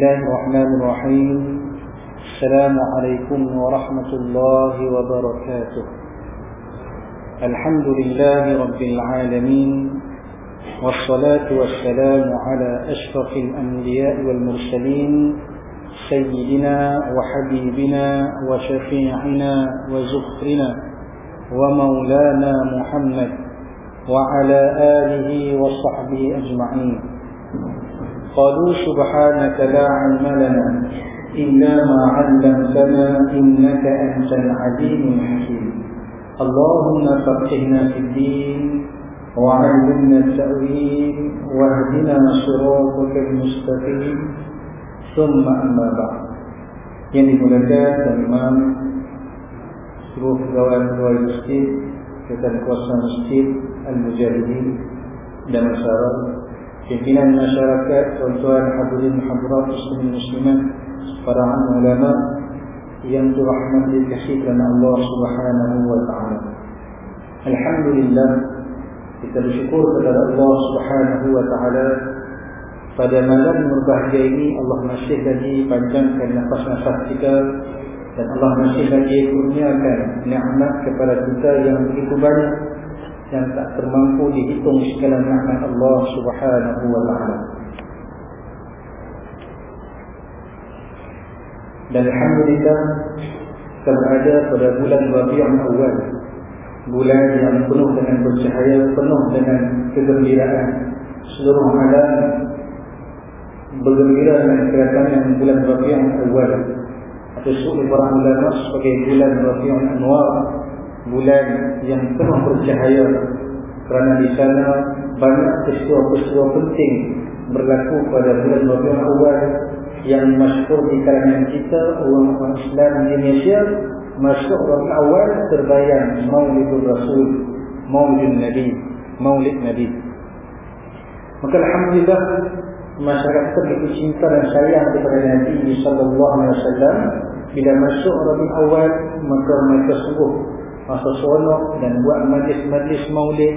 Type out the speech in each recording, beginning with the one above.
الله الرحمن الرحيم السلام عليكم ورحمة الله وبركاته الحمد لله رب العالمين والصلاة والسلام على أشرف الأنبياء والمرسلين سيدنا وحبيبنا وشفيعنا وزخرنا ومولانا محمد وعلى آله وصحبه أجمعين قالوا سبحانك لا علم لنا إلا ما علمتنا إنك أنت العليم الحكيم. اللهم فقهنا في الدين وعلمنا التأويل واهدنا صراطك المستقيم. ثم أما بعد. yang dimulakan dan imam seluruh pegawai-pegawai masjid dan kuasa masjid Al-Mujahidin pimpinan masyarakat, tuan-tuan hadirin hadirat muslimin muslimat, para ulama yang dirahmati oleh Allah Subhanahu wa taala. Alhamdulillah kita bersyukur kepada Allah Subhanahu wa taala pada malam berbahagia ini Allah masih lagi panjangkan nafas-nafas kita dan Allah masih lagi kurniakan nikmat kepada kita yang begitu banyak yang tak termampu dihitung segala nikmat Allah Subhanahu wa taala. Dan alhamdulillah kita berada pada bulan Rabiul Awal. Bulan yang penuh dengan bercahaya, penuh dengan kegembiraan. Seluruh alam bergembira dengan kedatangan bulan Rabiul Awal. Atau suku para ulama sebagai bulan Rabiul Anwar bulan yang penuh bercahaya. Kerana di sana banyak peristiwa-peristiwa penting berlaku pada bulan Rabiul Awal yang masyhur di kalangan kita orang-orang Islam di Indonesia. Masyhur Rabiul Awal terbayang Maulidul Rasul Maulid Nabi Maulid Nabi. Maka alhamdulillah masyarakat begitu cinta dan sayang kepada Nabi sallallahu alaihi wasallam. Bila masuk Rabiul Awal maka mereka sungguh masa seronok dan buat majlis-majlis maulid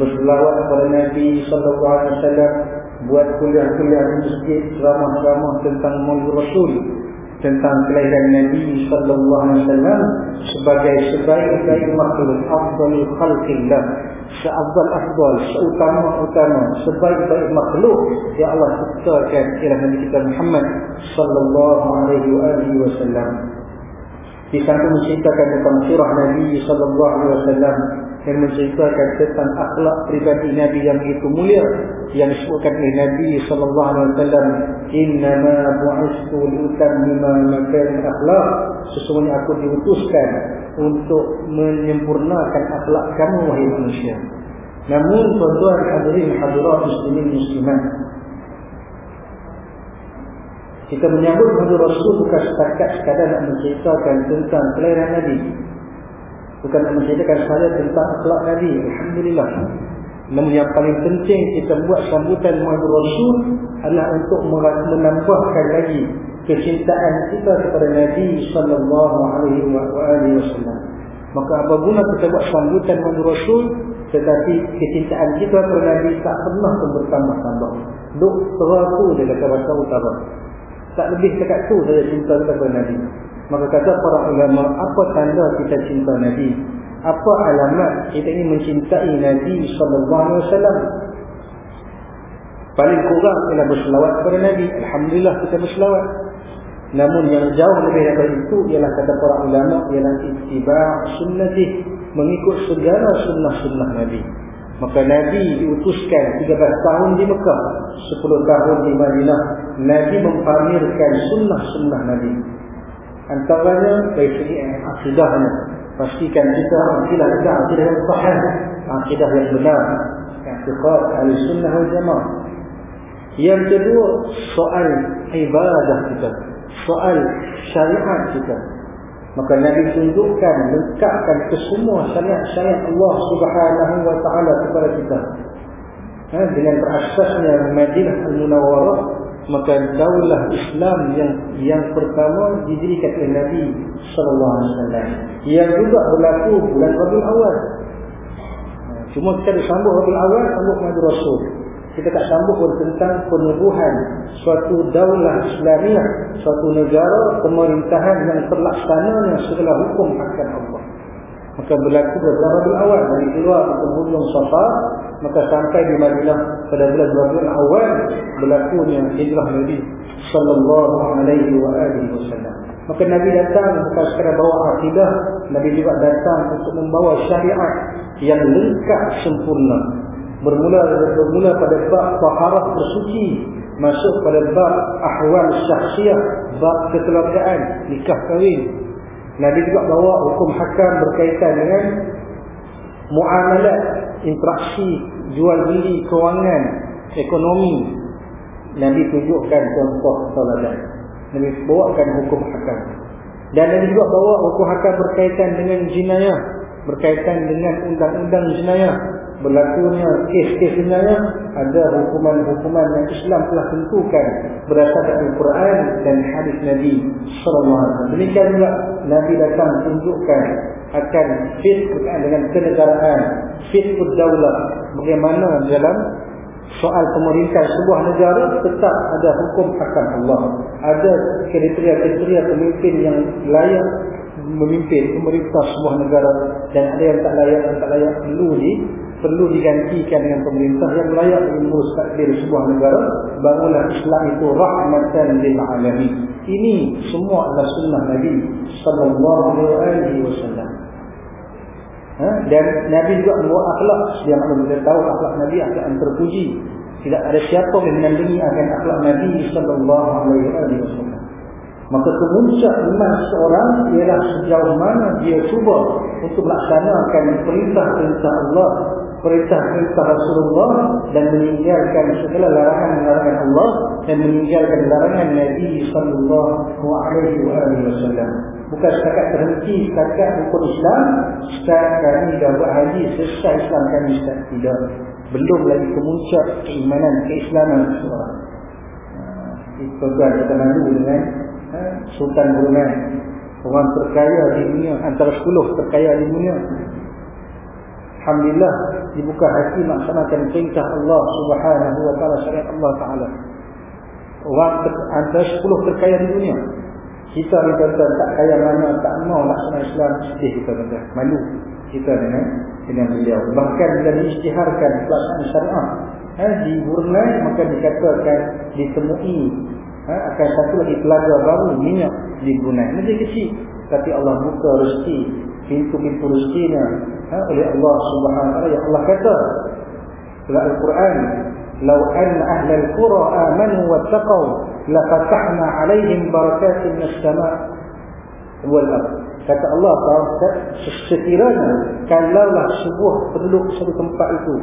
berselawat kepada Nabi sallallahu alaihi wasallam buat kuliah-kuliah masjid ceramah-ceramah tentang maulid Rasul tentang kelahiran Nabi sallallahu alaihi wasallam sebagai sebaik-baik makhluk afdalul khalqillah seafdal afdal seutama-utama sebaik-baik makhluk yang Allah ciptakan ialah Nabi kita Muhammad sallallahu alaihi wasallam di samping menceritakan tentang surah Nabi sallallahu alaihi wasallam yang menceritakan tentang akhlak pribadi Nabi yang begitu mulia yang disebutkan oleh Nabi sallallahu alaihi wasallam innama bu'istu liutammima makarim akhlak. Sesungguhnya aku diutuskan untuk menyempurnakan akhlak kamu wahai manusia. Namun tuan-tuan hadirin hadirat muslimin muslimat kita menyambut Nabi Rasul bukan setakat sekadar nak menceritakan tentang kelahiran Nabi. Bukan nak menceritakan sahaja tentang akhlak Nabi. Alhamdulillah. Namun yang paling penting kita buat sambutan Nabi Rasul adalah untuk menambahkan lagi kecintaan kita kepada Nabi sallallahu alaihi wasallam. Maka apa guna kita buat sambutan Nabi Rasul tetapi kecintaan kita kepada Nabi tak pernah bertambah-tambah. Duk teraku dia kata bahasa utara. Tak lebih dekat tu saja cinta kita kepada Nabi. Maka kata para ulama, apa tanda kita cinta Nabi? Apa alamat kita ini mencintai Nabi sallallahu alaihi wasallam? Paling kurang ialah berselawat kepada Nabi. Alhamdulillah kita berselawat. Namun yang jauh lebih daripada itu ialah kata para ulama ialah ittiba' sunnatih, mengikut segala sunnah-sunnah Nabi. Maka Nabi diutuskan 13 tahun di Mekah 10 tahun di Madinah Nabi mempamerkan sunnah-sunnah Nabi. Antaranya dari segi akidahnya. Pastikan kita akidah kita akidah yang sahih Akidah yang benar. Akidah ahli sunnah wal jamaah Yang kedua soal ibadah kita. Soal syariat kita. Maka Nabi tunjukkan, lengkapkan kesemua syariat-syariat Allah subhanahu wa ta'ala kepada kita. Ha, dengan terasasnya Madinah Al-Munawwarah, maka daulah Islam yang yang pertama didirikan oleh Nabi sallallahu alaihi wasallam. Yang juga berlaku bulan Rabiul Awal. Cuma kita disambut Rabiul Awal, sambut Nabi Rasul kita tak sambut pun tentang penubuhan suatu daulah Islamiah, suatu negara pemerintahan yang terlaksananya segala hukum akan Allah. Maka berlaku beberapa bulan awal dari keluar ke penghujung Safa, maka sampai di Madinah pada bulan Rabiul Awal berlakunya hijrah Nabi sallallahu alaihi wa alihi wasallam. Maka Nabi datang bukan sekadar bawa akidah, Nabi juga datang untuk membawa syariat yang lengkap sempurna bermula bermula pada bab taharah bersuci masuk pada bab ahwal syakhsiyah bab kekeluargaan nikah kahwin Nabi juga bawa hukum hakam berkaitan dengan muamalat interaksi jual beli kewangan ekonomi. Nabi tunjukkan contoh teladan Nabi bawakan hukum hakam. Dan Nabi juga bawa hukum hakam berkaitan dengan jinayah berkaitan dengan undang-undang jenayah berlakunya kes-kes sebenarnya ada hukuman-hukuman yang Islam telah tentukan berdasarkan Al-Quran dan hadis Nabi sallallahu. Demikian juga Nabi datang tunjukkan akan fit berkaitan dengan kenegaraan, fit daulah bagaimana dalam soal pemerintah sebuah negara tetap ada hukum hakam Allah. Ada kriteria-kriteria pemimpin yang layak memimpin pemerintah sebuah negara dan ada yang tak layak dan tak layak perlu di perlu digantikan dengan pemerintah yang layak mengurus takdir sebuah negara barulah Islam itu rahmatan lil alamin. Ini semua adalah sunnah Nabi sallallahu alaihi wasallam. Ha? dan Nabi juga membawa akhlak. Yang mana kita tahu akhlak Nabi akan terpuji. Tidak ada siapa yang menandingi akan akhlak Nabi sallallahu alaihi wasallam. Maka kemuncak iman seorang ialah sejauh mana dia cuba untuk melaksanakan perintah-perintah Allah, perintah-perintah Rasulullah dan meninggalkan segala larangan-larangan Allah dan meninggalkan larangan Nabi sallallahu alaihi wasallam. Bukan setakat terhenti setakat hukum Islam, setakat kami dah buat haji selesai Islam kami setakat tidak. Belum lagi kemuncak keimanan, keislaman seorang. Itu kan kita malu dengan Sultan Brunei orang terkaya di dunia antara 10 terkaya di dunia Alhamdulillah dibuka hati melaksanakan perintah Allah Subhanahu wa taala syariat Allah taala orang antara 10 terkaya di dunia kita ni kata tak kaya mana tak mau laksana Islam sedih kita kata malu kita dengan dengan beliau bahkan bila diisytiharkan pelaksanaan syariat eh, di Brunei maka dikatakan ditemui ha, akan satu lagi pelajar baru minyak di Brunei. Negeri kecil. Tapi Allah buka rezeki. Pintu-pintu rezekinya. Ha, oleh Allah subhanahu wa Allah kata. Dalam Al-Quran. Lau an ahlal qura amanu wa taqaw. La fatahna alaihim barakatin nasama. Wal ab. Kata Allah. Sekiranya. Kalaulah sebuah penduduk satu tempat itu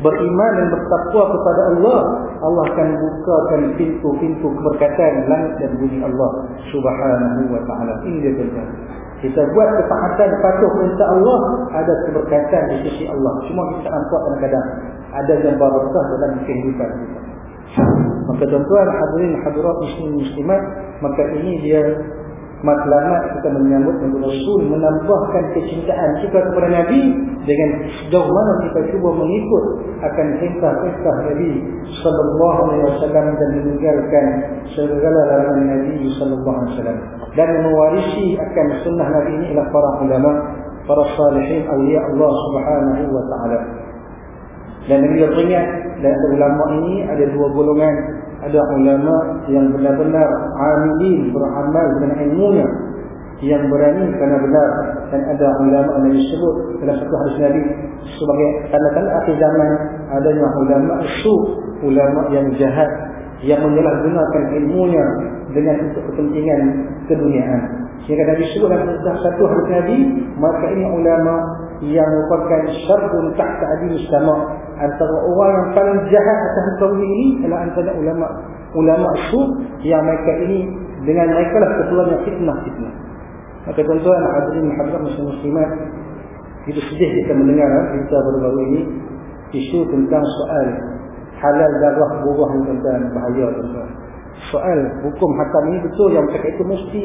beriman dan bertakwa kepada Allah, Allah akan bukakan pintu-pintu keberkatan langit dan bumi Allah Subhanahu wa taala. Ini dia tuan Kita buat ketaatan patuh perintah Allah, ada keberkatan di sisi Allah. Cuma kita nampak kadang-kadang ada yang barakah dalam kehidupan kita. Maka tuan-tuan hadirin hadirat muslim muslimat, maka ini dia matlamat kita menyambut Nabi Rasul menambahkan kecintaan kita kepada Nabi dengan sejauh mana kita cuba mengikut akan perintah-perintah Nabi sallallahu alaihi wasallam dan meninggalkan segala larangan Nabi sallallahu alaihi wasallam. Dan mewarisi akan sunnah Nabi ini ialah para ulama para salihin awliya Allah Subhanahu wa taala. Dan Nabi ingat dan ulama ini ada dua golongan ada ulama yang benar-benar amilin beramal dengan ilmunya yang berani kerana benar. Dan ada ulama yang disebut dalam satu hadis Nabi sebagai tanda-tanda akhir zaman adanya ulama su ulama yang jahat yang menyalahgunakan ilmunya dengan untuk kepentingan keduniaan. Sehingga Nabi sebut dalam satu hadis Nabi maka ini ulama yang merupakan syarhun tahta adil sama antara orang yang paling jahat atas kaum ini adalah antara ulama ulama su yang mereka ini dengan mereka lah ketuanya fitnah-fitnah. Maka tuan-tuan hadirin hadirat muslim muslimat itu sedih kita mendengar kita baru-baru ini isu tentang soal halal darah buah yang tuan-tuan bahaya tuan-tuan. Soal hukum hakam ini betul yang cakap itu mesti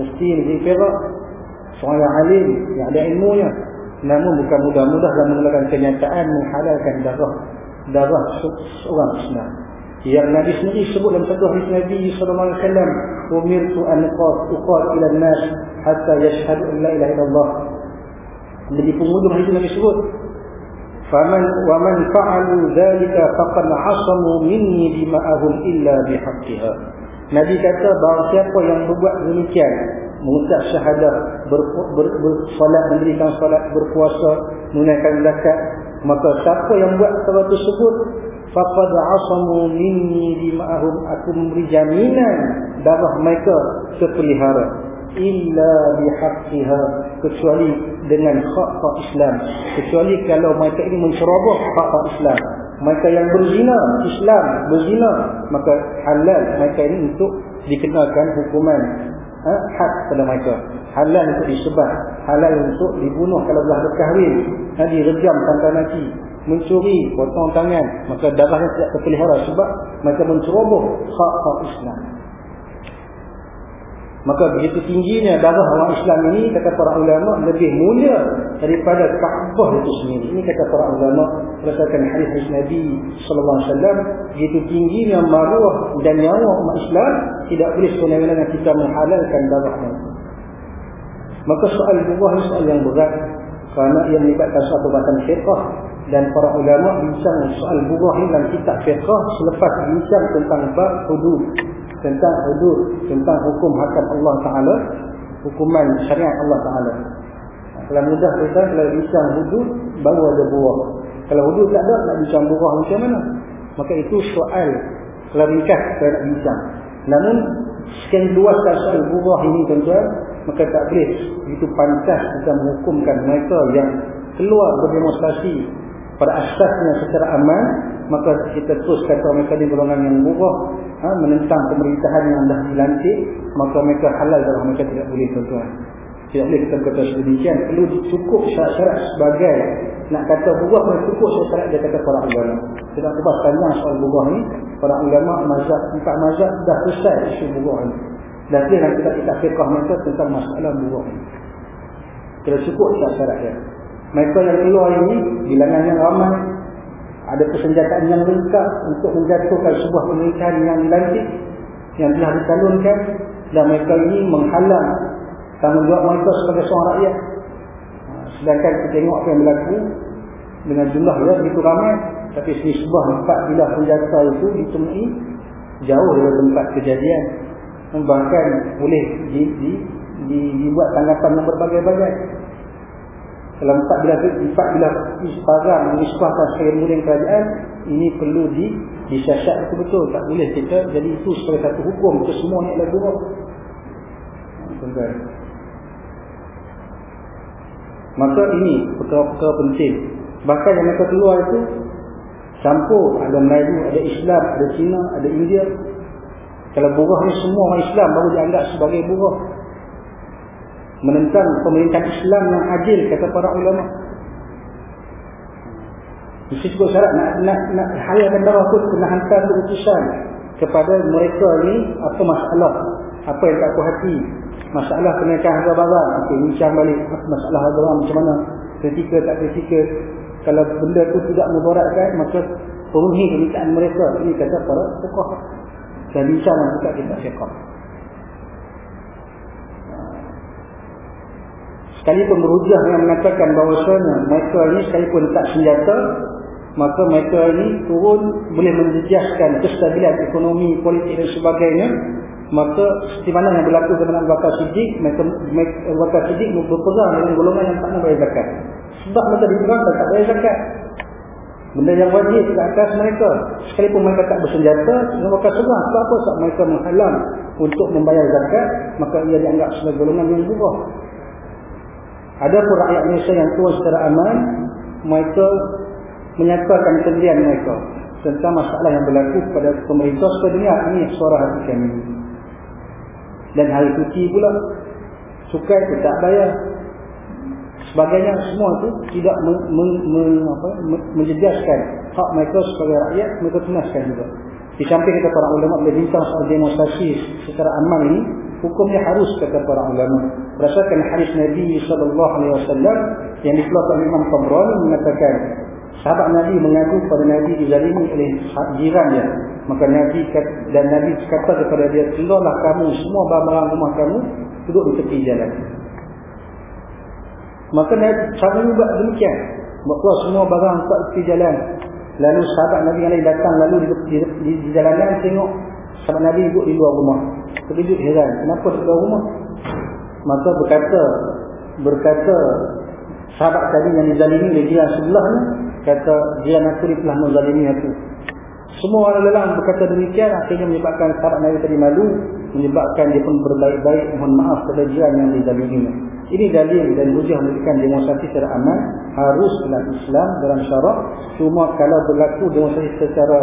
mesti negeri perak soal yang alim yang ada ilmunya namun bukan mudah-mudah dalam menggunakan kenyataan menghalalkan darah darah seorang Islam. Yang Nabi sendiri sebut dalam satu hadis Nabi sallallahu alaihi wasallam umirtu an ila an-nas hatta yashhadu an la ilaha illallah. Jadi penghujung hadis Nabi sebut faman wa man fa'alu dhalika faqad 'asamu minni dima'ahum illa bihaqqiha Nabi kata bahawa siapa yang berbuat demikian mengucap syahadah bersolat mendirikan solat berpuasa menunaikan zakat. Maka siapa yang buat perkara tersebut faqad asamu minni dima'ahum. Aku memberi jaminan darah mereka terpelihara. Illa bihaqqiha kecuali dengan hak-hak Islam. Kecuali kalau mereka ini menceroboh hak-hak Islam. Mereka yang berzina Islam berzina. Maka halal mereka ini untuk dikenakan hukuman ha, had pada mereka. Halal untuk disebat halal untuk dibunuh kalau belah berkahwin ha, direjam tanpa nanti mencuri potong tangan. Maka darahnya tidak terpelihara sebab mereka menceroboh. Hak-hak Islam maka begitu tingginya darah orang Islam ini kata para ulama lebih mulia daripada Kaabah itu sendiri. Ini kata para ulama berdasarkan hadis Nabi sallallahu alaihi wasallam begitu tingginya maruah dan nyawa umat Islam tidak boleh sebenarnya kita menghalalkan darahnya maka soal buah ini soal yang berat kerana ia melibatkan suatu bahasan fiqah dan para ulama bincang soal buah ini dalam kitab fiqah selepas bincang tentang bab hudud tentang hudud tentang hukum hakam Allah Ta'ala hukuman syariat Allah Ta'ala. Kalau mudah kita kalau bincang hudud baru ada buah. Kalau hudud tak ada nak bincang buah macam mana? Maka itu soal kalau ringkas kita nak bincang namun sekian luas soal buah ini tuan-tuan maka tak boleh. Itu pantas kita menghukumkan mereka yang keluar berdemonstrasi pada asasnya secara aman maka kita terus kata mereka di golongan yang buruk ha, menentang pemerintahan yang dah dilantik maka mereka halal dalam mereka tidak boleh tuan-tuan. Tidak boleh kita kata sedemikian. Perlu cukup syarat-syarat sebagai nak kata buah pun cukup syarat dia kata para ulama. Tidak kubah panjang soal buah ni para ulama mazhab empat mazhab dah selesai isu buah ni. Dan dia nak kita kita fikah mereka tentang masalah buah ni. Kira cukup syarat-syarat dia. Mereka yang keluar ini bilangan yang ramai ada persenjataan yang lengkap untuk menjatuhkan sebuah pemerintahan yang dilantik yang telah dicalonkan dan mereka ini menghalang tanggungjawab mereka sebagai seorang rakyat. Sedangkan kita tengok apa yang berlaku dengan jumlah yang begitu ramai. Tapi sebuah empat bila senjata itu ditemui jauh dari tempat kejadian. Bahkan boleh di, di, di, dibuat tanggapan yang berbagai-bagai dalam empat bila empat bila isparang mengisbahkan sebagai mulia kerajaan ini perlu di disiasat betul-betul. Tak boleh kita jadi itu sebagai satu hukum. Ke semua ni buruk. Maka ini perkara-perkara penting. Bahkan yang mereka keluar itu campur. Ada Melayu, ada Islam, ada Cina, ada India. Kalau buruh ni semua orang Islam baru dianggap sebagai buruh menentang pemerintahan Islam yang adil kata para ulama. Mesti cukup syarat nak, nak, nak halalkan darah pun kena hantar keputusan kepada mereka ni apa masalah. Apa yang tak puas hati. Masalah kenaikan harga barang. Ok bincang balik masalah harga barang macam mana. Kritikal tak kritikal kalau benda tu tidak mudaratkan maka penuhi permintaan mereka. Ini kata para tokoh dan bincang juga kita syekah Sekalipun berhujah yang mengatakan bahawasanya mereka ini sekalipun tak senjata, maka mereka ini turun boleh menjejaskan kestabilan ekonomi, politik dan sebagainya. maka seperti mana yang berlaku dengan Abu Bakar Siddiq mereka Abu Bakar Siddiq berpegang dengan golongan yang tak nak bayar zakat. Sebab mereka dipegang tak bayar zakat. Benda yang wajib ke atas mereka. Sekalipun mereka tak bersenjata Abu Bakar segang sebab apa sebab mereka menghalang untuk membayar zakat? Maka ia dianggap sebagai golongan yang buruk ada pun rakyat Malaysia yang tua secara aman mereka menyatakan kesedihan mereka tentang masalah yang berlaku kepada pemerintah supaya dengar ini suara hati kami. Dan hari suci pula sukai itu tak bayar sebagainya semua tu tidak menjejaskan hak mereka sebagai rakyat mereka tunaskan juga. Di samping kata para ulama bila bintang soal demonstrasi secara aman ini hukumnya harus kata para ulama. Berdasarkan hadis Nabi SAW yang dikeluarkan Imam Tabrani mengatakan sahabat Nabi mengadu kepada Nabi dizalimi oleh jiran dia maka Nabi dan Nabi kata kepada dia keluarlah kamu semua barang-barang rumah kamu duduk di tepi jalan. Maka Nabi sama juga demikian. Buat semua barang kat tepi jalan. Lalu sahabat Nabi yang lain datang lalu di, di, di, di jalanan tengok sahabat Nabi duduk di luar rumah. Terkejut heran. Kenapa di luar rumah? Maka berkata berkata sahabat tadi yang dizalimi oleh dia sebelah ni kata dia nak ni telah menzalimi aku. Semua orang lelang berkata demikian akhirnya menyebabkan sahabat Nabi tadi malu menyebabkan dia pun berbaik-baik mohon maaf kepada dia yang dizalimi. Ini dalil dan hujah menunjukkan demonstrasi secara aman harus dalam Islam dalam syarak cuma kalau berlaku demonstrasi secara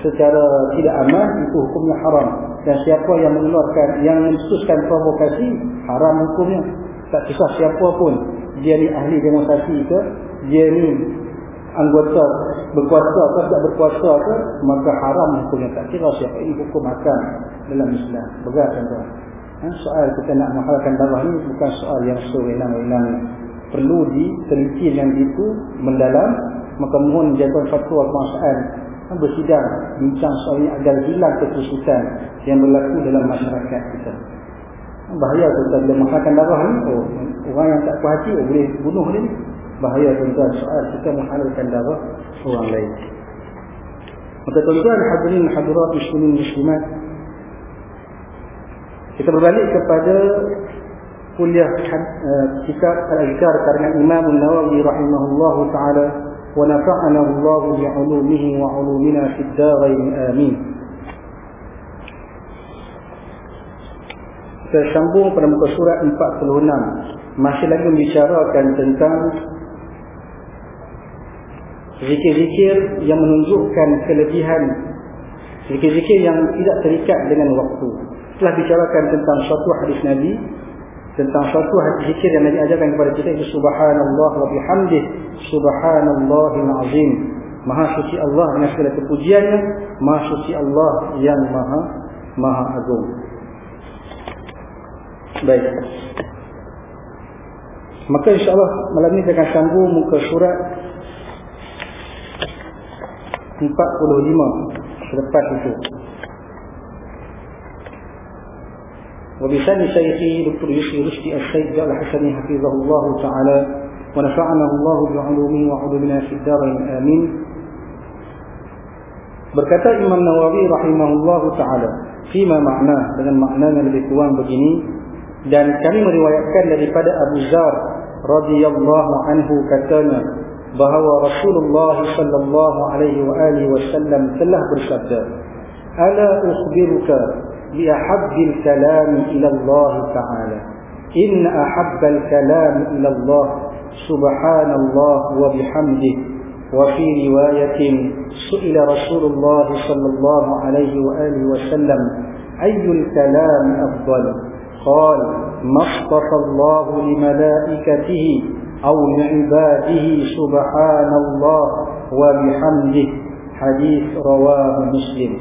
secara tidak aman itu hukumnya haram. Dan siapa yang mengeluarkan yang mensususkan provokasi haram hukumnya. Tak kisah siapa pun. Dia ni ahli demonstrasi ke dia ni anggota berkuasa atau tidak berkuasa ke maka haram hukumnya. Tak kira siapa ini hukum akan dalam Islam. Berat tuan ha, soal kita nak menghalalkan darah ni bukan soal yang sewenang-wenang. Perlu diteliti yang itu mendalam. Maka mohon jatuh fatwa kemasaan bersidang bincang soal ini agar hilang kekhususan yang berlaku dalam masyarakat kita. Bahaya tuan bila menghalalkan darah ni oh, orang yang tak puas hati oh, boleh bunuh dia ni. Bahaya tuan soal kita menghalalkan darah orang lain. Maka tuan-tuan hadirin hadirat muslimin muslimat kita berbalik kepada kuliah uh, kitab Al-Azkar karena Imam Nawawi rahimahullah taala wa nafa'ana Allah bi 'ulumihi wa 'ulumina fid darain amin. Kita sambung pada muka surat 46 masih lagi membicarakan tentang zikir-zikir yang menunjukkan kelebihan zikir-zikir yang tidak terikat dengan waktu telah bicarakan tentang suatu hadis Nabi tentang suatu hadis zikir yang Nabi ajarkan kepada kita itu subhanallah wa bihamdih subhanallahil azim. Maha suci Allah dengan segala kepujiannya maha suci Allah yang maha maha agung. Baik. Maka insyaallah malam ini kita akan sambung muka surat 45 selepas itu وبسان شيخي دكتور يحيى رشدي الشيخ جعل حسني حفظه الله تعالى ونفعنا الله بعلومه وعلومنا في الدارين آمين Berkata Imam Nawawi rahimahullahu taala, "Fima makna dengan maknanya lebih kurang begini dan kami meriwayatkan daripada Abu Zar radhiyallahu anhu katanya bahawa Rasulullah sallallahu alaihi wa alihi wasallam telah bersabda, "Ala ukhbiruka بأحب الكلام إلى الله تعالى. إن أحب الكلام إلى الله سبحان الله وبحمده. وفي رواية سئل رسول الله صلى الله عليه وآله وسلم أي الكلام أفضل؟ قال ما اصطفى الله لملائكته أو لعباده سبحان الله وبحمده. حديث رواه مسلم.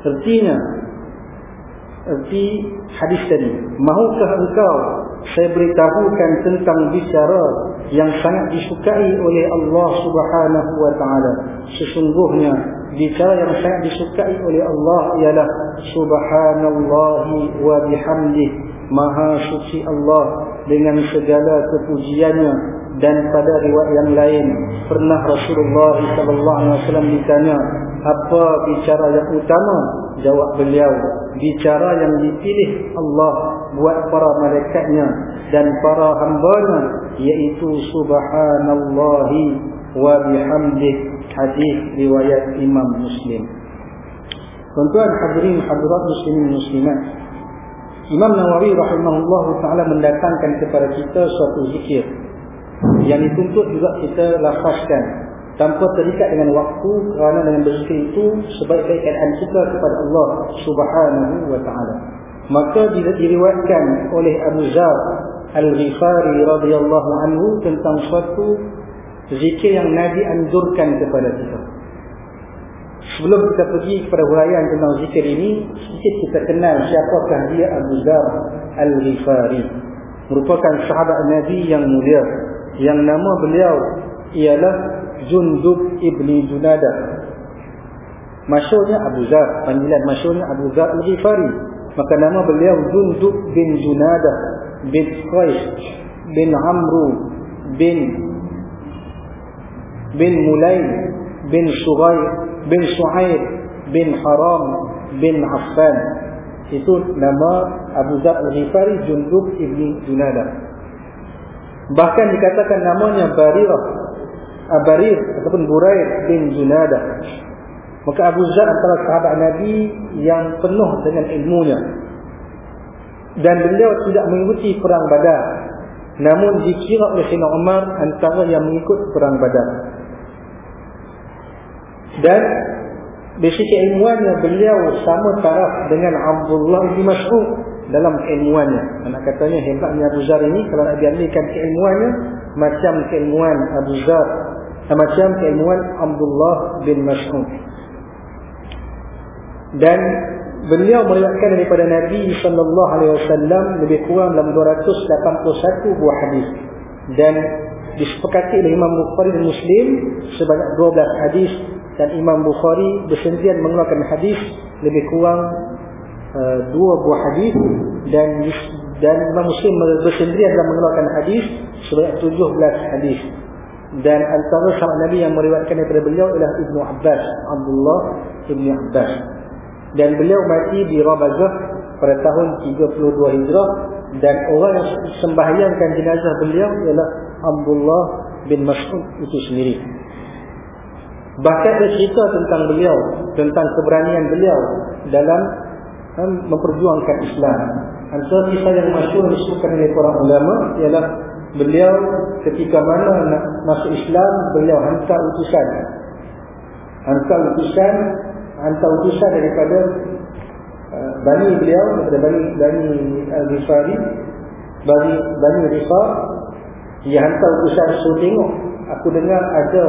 Artinya Arti hadis tadi. Mahukah engkau Saya beritahukan tentang bicara Yang sangat disukai oleh Allah subhanahu wa ta'ala? Sesungguhnya Bicara yang sangat disukai oleh Allah Ialah Subhanallahi wa bihamdih Maha suci Allah Dengan segala kepujiannya. Dan pada riwayat yang lain Pernah Rasulullah SAW ditanya apa bicara yang utama? Jawab beliau. Bicara yang dipilih Allah buat para malaikatnya dan para hambanya iaitu subhanallahi wa bihamdih hadis riwayat Imam Muslim. Tuan-tuan hadirin hadirat muslimin muslimat Imam Nawawi rahimahullah taala mendatangkan kepada kita suatu zikir yang dituntut juga kita lafazkan tanpa terikat dengan waktu kerana dengan berzikir itu sebaik-baik keadaan kita kepada Allah Subhanahu wa taala. Maka diriwayatkan oleh Abu Zar Al-Ghifari radhiyallahu anhu tentang suatu zikir yang Nabi anjurkan kepada kita. Sebelum kita pergi kepada huraian tentang zikir ini, sedikit kita kenal siapakah dia Abu Zar Al-Ghifari. Merupakan sahabat Nabi yang mulia yang nama beliau ialah Jundub ibni Junadah. Masyurnya Abu Zar. Panggilan masyurnya Abu Zar al-Ghifari. Maka nama beliau Jundub bin Junadah bin Qais bin Amru bin bin Mulay bin Sughay bin Suhaib bin Haram bin Affan. Itu nama Abu Zar al-Ghifari Jundub ibni Junadah. Bahkan dikatakan namanya Barirah Abarir ataupun Burair bin Junadah. Maka Abu Zar antara sahabat Nabi yang penuh dengan ilmunya. Dan beliau tidak mengikuti perang badar. Namun dikira oleh Sina Umar antara yang mengikut perang badar. Dan di sisi ilmuannya beliau sama taraf dengan Abdullah bin Mas'ud dalam keilmuannya. Anak katanya hebatnya Abu Zar ini kalau nak diambilkan keilmuannya macam keilmuan Abu Zar macam keilmuan Abdullah bin Mas'ud. Dan beliau meriwayatkan daripada Nabi sallallahu alaihi wasallam lebih kurang dalam 281 buah hadis dan disepakati oleh Imam Bukhari dan Muslim sebanyak 12 hadis dan Imam Bukhari bersendirian mengeluarkan hadis lebih kurang uh, dua buah hadis dan dan Imam Muslim bersendirian dalam mengeluarkan hadis sebanyak 17 hadis dan antara sahabat Nabi yang meriwayatkan daripada beliau ialah Ibnu Abbas, Abdullah Ibnu Abbas. Dan beliau mati di Rabazah pada tahun 32 Hijrah dan orang yang sembahyangkan jenazah beliau ialah Abdullah bin Mas'ud itu sendiri. Bahkan ada cerita tentang beliau, tentang keberanian beliau dalam memperjuangkan Islam. Antara kisah yang masyhur disebutkan oleh para ulama ialah beliau ketika mana nak masuk Islam beliau hantar utusan. Hantar utusan hantar utusan daripada uh, bani beliau daripada bani bani al-Ghifari bani bani Rifah dia hantar utusan suruh tengok aku dengar ada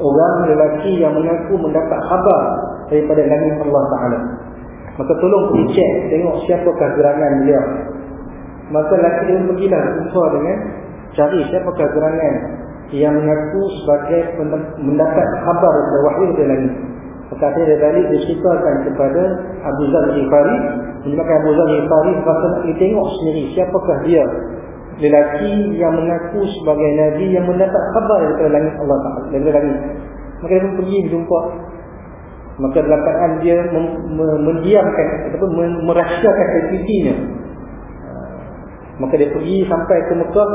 orang lelaki yang mengaku mendapat khabar daripada langit Allah Ta'ala. Maka tolong pergi cek tengok siapakah gerangan beliau Maka laki dia pergilah jumpa dengan cari siapakah gerangan yang mengaku sebagai mendapat khabar dari wahyu dari lagi. Maka dia balik diceritakan kepada Abu Zar Ghifari. Menyebabkan Abu Zar Ghifari rasa nak tengok sendiri siapakah dia. Lelaki yang mengaku sebagai Nabi yang mendapat khabar daripada langit Allah Ta'ala. Daripada langit. Maka dia pergi berjumpa. Maka dalam keadaan dia mendiamkan ataupun merahsiakan aktivitinya Maka dia pergi sampai ke Mekah.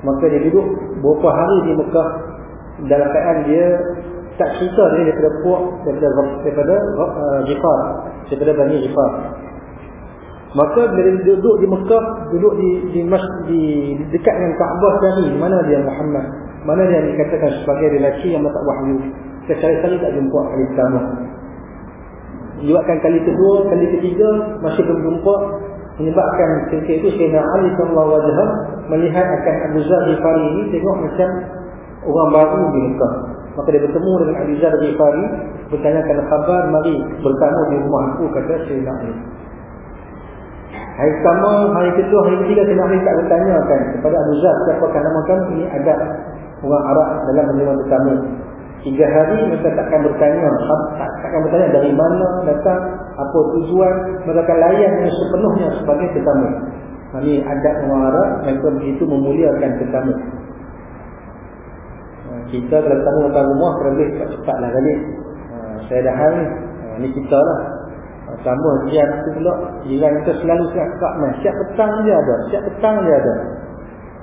Maka dia duduk beberapa hari di Mekah. Dalam keadaan dia tak cerita dia daripada puak Daripada, daripada uh, Jifar Daripada Bani Jifar Maka bila dia duduk di Mekah Duduk di di, mas, di dekat dengan Kaabah tadi Mana dia Muhammad? Mana dia dikatakan sebagai lelaki yang letak wahyu? Sekali-kali tak jumpa kali pertama. Diwakkan kali kedua, kali ketiga Masih belum jumpa menyebabkan ketika itu Sayyidina Ali sallallahu wasallam melihat akan Abu Zar Ghifari ini tengok macam orang baru di Mekah. Maka dia bertemu dengan Abu Zar Ghifari bertanyakan khabar mari bertemu di rumah aku kata Sayyidina Ali. Hari pertama, hari kedua, hari ketiga Sayyidina Ali tak bertanyakan kepada Abu Zar siapakah nama kamu ini ada orang Arab dalam menerima tetamu. Tiga hari mereka takkan bertanya Takkan bertanya dari mana datang Apa tujuan? Mereka layan yang sepenuhnya sebagai tetamu. Ini adat Arab Mereka begitu memuliakan tetamu. Ha, Kita kalau tamu datang rumah Terlebih cepat-cepat lah kali ha, Saya dah hari Ini ha, kita lah. Tambah jiran tu pula. Jiran kita selalu cakap. Siap petang dia ada Siap petang dia ada.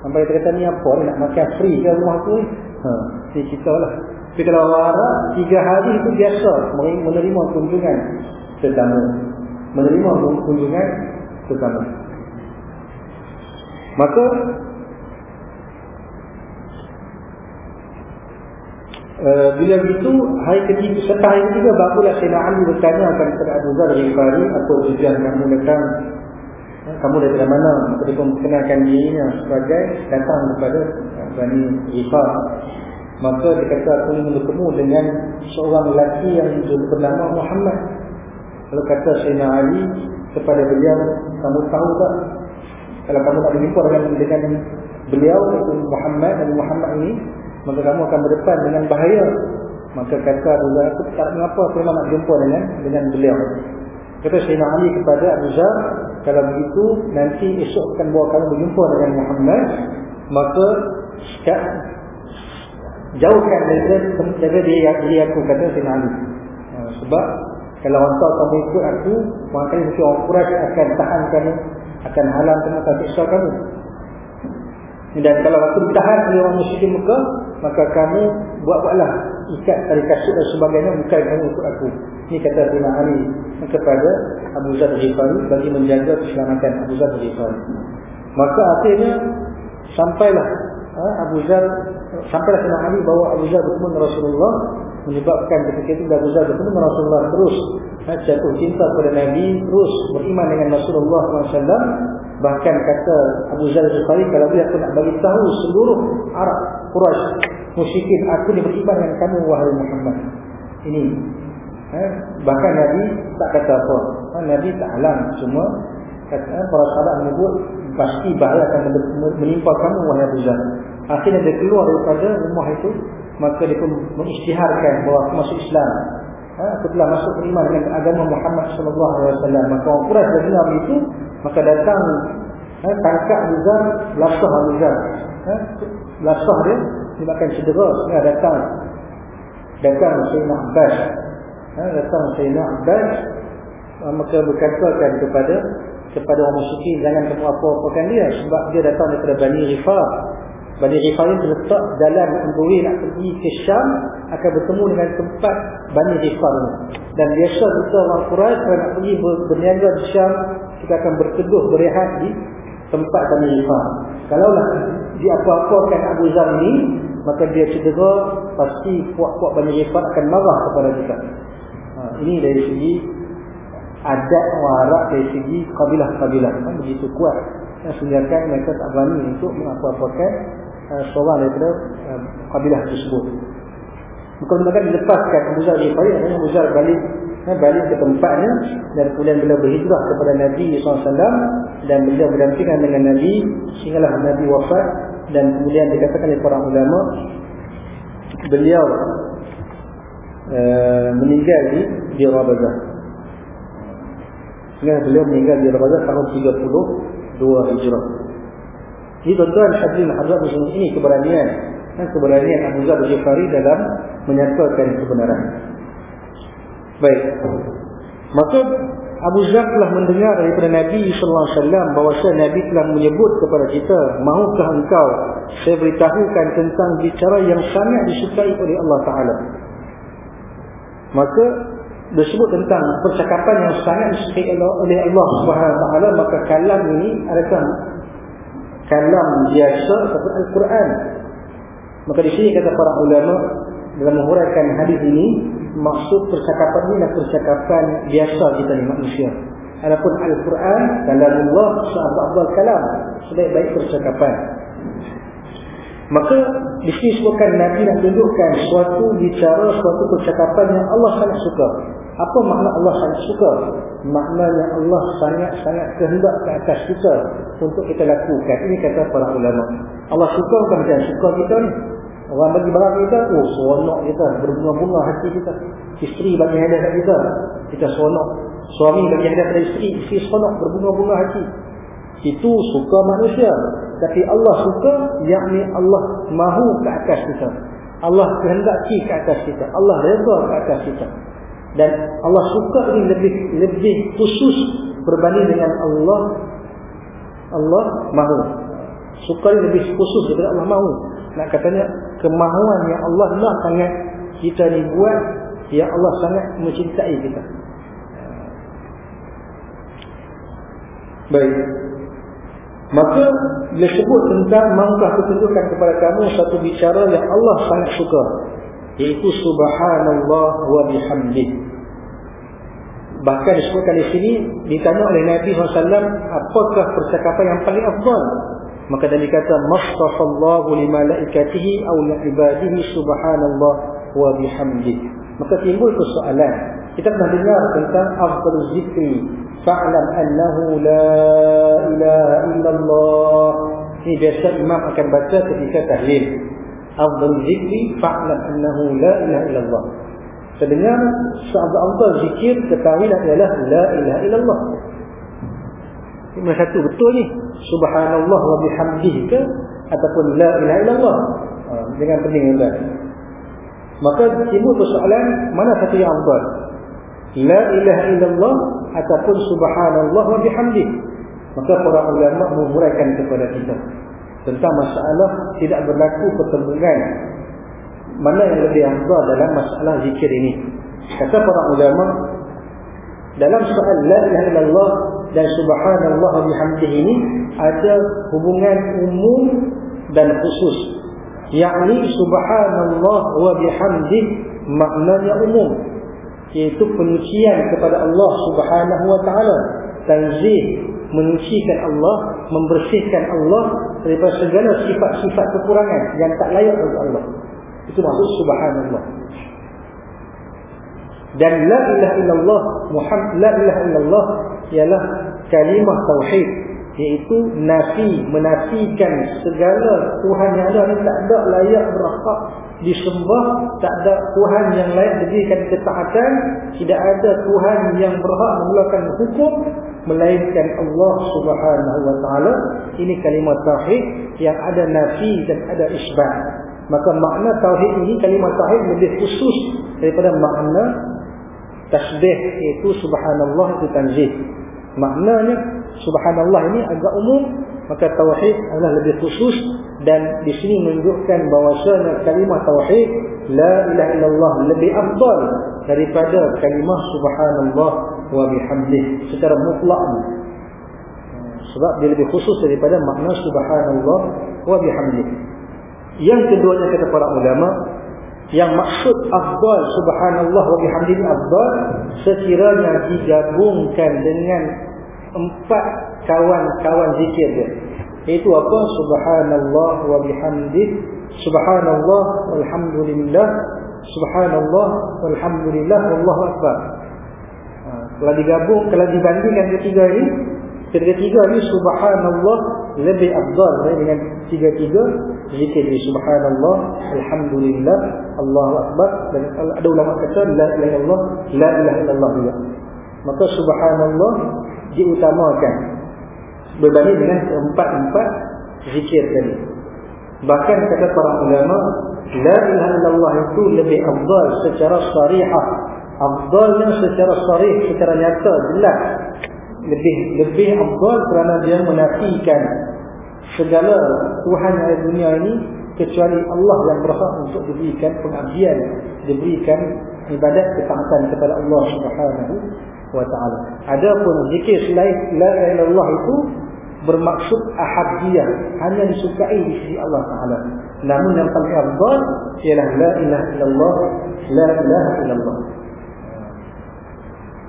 Sampai kita kata ni apa? Ni Nak makan free ke rumah tu ni? Ha, Ini kita lah Tapi kalau orang Arab Tiga hari itu biasa Menerima kunjungan Tetamu Menerima kunjungan Tetamu Maka Uh, bila begitu hari ketiga serta hari ketiga barulah Sayyidina Ali bertanya akan kepada Abu Zar Ghifari apa tujuan kamu datang? Eh, kamu dari mana? Dia pun kenalkan dirinya sebagai datang kepada uh, Bani Ghifar maka dia kata aku ingin bertemu dengan seorang lelaki yang bernama Muhammad. Lalu kata Sayyidina Ali kepada beliau kamu tahu tak? Kalau kamu tak berjumpa dengan, dengan beliau itu Muhammad dan Muhammad ini maka kamu akan berdepan dengan bahaya. Maka kata Abu aku tak mengapa aku memang nak jumpa dengan dengan beliau. Kata Sayyidina Ali kepada Abu kalau begitu nanti esok akan bawa kamu berjumpa dengan Muhammad. Maka jauhkan dari dia diri aku kata Sayyidina Ali ha, sebab kalau hantar kamu ikut aku maka mesti orang Quraisy akan tahan kamu akan halang kamu akan siksa kamu. Dan kalau aku ditahan oleh orang musyrik Mekah maka kamu buat-buatlah ikat tali kasut dan sebagainya bukan kamu ikut aku. Ini kata Sayyidina Ali kepada Abu Zar Ghifari bagi menjaga keselamatan Abu Zar Ghifari maka akhirnya sampailah Abu Zar sampailah Sayyidina Ali bawa Abu Zar bertemu Rasulullah menyebabkan ketika itu Abu Zar bertemu Rasulullah terus jatuh cinta kepada Nabi terus beriman dengan Rasulullah SAW Bahkan kata Abu Zar Zuhari kalau dia aku nak bagi tahu seluruh Arab Quraisy musyrikin aku ni beriman dengan kamu wahai Muhammad. Ini. Eh, bahkan Nabi tak kata apa. Ha, Nabi tak alam cuma kata eh, para sahabat menyebut pasti bahaya akan menimpa kamu wahai Abu Zar. Akhirnya dia keluar daripada rumah itu maka dia pun mengisytiharkan bahawa aku masuk Islam. Ha, aku telah masuk beriman dengan agama Muhammad sallallahu alaihi wasallam. Maka orang Quraisy dengar itu maka datang eh, tangkap Abuzar lasah Abuzar eh, lasah dia menyebabkan cedera dia datang datang Sayyidina Abbas eh, datang Sayyidina Abbas eh, maka berkatakan kepada kepada orang musyrikin jangan kamu apa-apakan dia. Sebab dia datang daripada Bani Rifah Bani Rifah ini terletak jalan Amburi nak pergi ke Syam akan bertemu dengan tempat Bani Rifah ini dan biasa kita orang Quraisy kalau nak pergi berniaga di Syam kita akan berteduh berehat di tempat Bani Rifah kalau lah dia apa-apakan Abu Zar ini maka dia cedera pasti puak-puak Bani Rifah akan marah kepada kita. Ha, ini dari segi adat warak dari segi kabilah-kabilah. Kan begitu kuat. Yang sehinggakan mereka tak berani untuk mengapa-apakan uh, seorang daripada uh, kabilah tersebut. Bukan-bukan dilepaskan Abu Zar Ghifari Abu Zar balik eh, balik ke tempatnya. Dan kemudian beliau berhijrah kepada Nabi SAW dan beliau berdampingan dengan Nabi. Sehinggalah Nabi wafat. Dan kemudian dikatakan oleh para ulama beliau uh, meninggal di di Rabazah sehingga beliau meninggal di Rabazah tahun 32 Hijrah ini tuan-tuan hadirin hadirat ini keberanian dan keberanian Abu Zar Ghifari dalam menyatakan kebenaran. Baik. Maka Abu Zar telah mendengar daripada Nabi wasallam bahawa Nabi telah menyebut kepada kita, "Mahukah engkau saya beritahukan tentang bicara yang sangat disukai oleh Allah Taala?" Maka disebut tentang percakapan yang sangat disukai oleh Allah Subhanahu Taala, maka kalam ini adalah kalam biasa seperti Al-Quran. Maka di sini kata para ulama dalam menghuraikan hadis ini maksud percakapan ini adalah percakapan biasa kita ni manusia. Adapun Al-Quran dalam Allah sahabat kalam sebaik-baik percakapan. Maka di sini sebutkan Nabi nak tunjukkan suatu bicara, suatu percakapan yang Allah sangat suka. Apa makna Allah sangat suka? Maknanya Allah sangat-sangat kehendak ke atas kita untuk kita lakukan. Ini kata para ulama. Allah suka bukan macam suka kita ni. Orang bagi barang kita, oh seronok kita, berbunga-bunga hati kita. Isteri bagi hadiah kat kita, kita seronok. Suami bagi hadiah pada isteri, isteri seronok, berbunga-bunga hati. Itu suka manusia. Tapi Allah suka, yakni Allah mahu ke atas kita. Allah kehendaki ke atas kita. Allah reda ke atas kita. Dan Allah suka ini lebih lebih khusus berbanding dengan Allah. Allah mahu. Suka ini lebih khusus daripada Allah mahu. Nak katanya kemahuan yang Allah nak sangat kita dibuat yang Allah sangat mencintai kita. Baik. Maka bila sebut tentang maukah kutunjukkan kepada kamu satu bicara yang Allah sangat suka iaitu subhanallah wa bihamdih. Bahkan disebutkan di sini ditanya oleh Nabi SAW apakah percakapan yang paling afdal? Maka dia kata mastafallahu li malaikatihi aw li ibadihi subhanallah wa bihamdih. Maka timbul persoalan. Kita pernah dengar tentang afdal zikri. Fa'lam annahu la ilaha illallah. Ini biasa imam akan baca ketika tahlil afdal zikri fa'lam annahu la ilaha illallah. Sedengar seafdal zikir ketahuilah ialah la ilaha illallah. Ini satu betul ni subhanallah wa bihamdihi ke ataupun la ilaha illallah. Ha, dengan penting tuan maka timbul persoalan mana satu yang afdal? La ilaha illallah ataupun subhanallah wa bihamdihi. Maka para ulama menguraikan kepada kita tentang masalah tidak berlaku pertembungan mana yang lebih afdal dalam masalah zikir ini? Kata para ulama dalam soal la ilaha illallah dan subhanallah wa bihamdihi ini ada hubungan umum dan khusus. Yakni subhanallah wa bihamdihi maknanya umum. Iaitu penyucian kepada Allah Subhanahu wa taala. Tanzih menyucikan Allah membersihkan Allah daripada segala sifat-sifat kekurangan yang tak layak bagi Allah. Itu maksud subhanallah. Dan la ilaha illallah Muhammad la ilaha illallah ialah kalimah tauhid iaitu nafi menafikan segala tuhan yang ada ni tak ada layak berhak disembah tak ada tuhan yang layak diberikan ketaatan tidak ada tuhan yang berhak mengeluarkan hukum melainkan Allah Subhanahu wa taala. Ini kalimah tauhid yang ada nafi dan ada isbat maka makna tauhid ini kalimah tauhid lebih khusus daripada makna tasbih iaitu subhanallah itu tanzih. Maknanya subhanallah ini agak umum maka tauhid adalah lebih khusus. Dan di sini menunjukkan bahawasanya kalimah tauhid la ilaha illallah lebih afdal daripada kalimah subhanallah wa bihamdih. Secara mutlak. Sebab dia lebih khusus daripada makna subhanallah wa bihamdih. Yang keduanya kata para ulama yang maksud afdal subhanallah wa bihamdihi afdal sekiranya digabungkan dengan empat kawan-kawan zikir dia. Itu apa? Subhanallah wa bihamdihi subhanallah walhamdulillah subhanallah walhamdulillah wallahu akbar kalau digabung kalau dibandingkan ketiga ini ketiga ini subhanallah lebih afdal dengan tiga-tiga. Zikir ini subhanallah alhamdulillah Allahu akbar. Dan ada ulama kata la ilaha illallah la ilaha illallah juga. Maka subhanallah diutamakan. Berbanding dengan empat-empat zikir tadi. Bahkan kata para ulama la ilaha illallah itu lebih afdal secara sarihah afdalnya secara sarih secara nyata jelas lebih lebih afdal kerana dia menafikan segala Tuhan ada dunia ini kecuali Allah yang berhak untuk diberikan pengabdian diberikan ibadat ketaatan kepada Allah Subhanahu taala. Adapun zikir selain la ilaha illallah itu bermaksud ahadiyah hanya disukai di sisi Allah taala. Namun yang paling afdal ialah la ilaha illallah la ilaha illallah.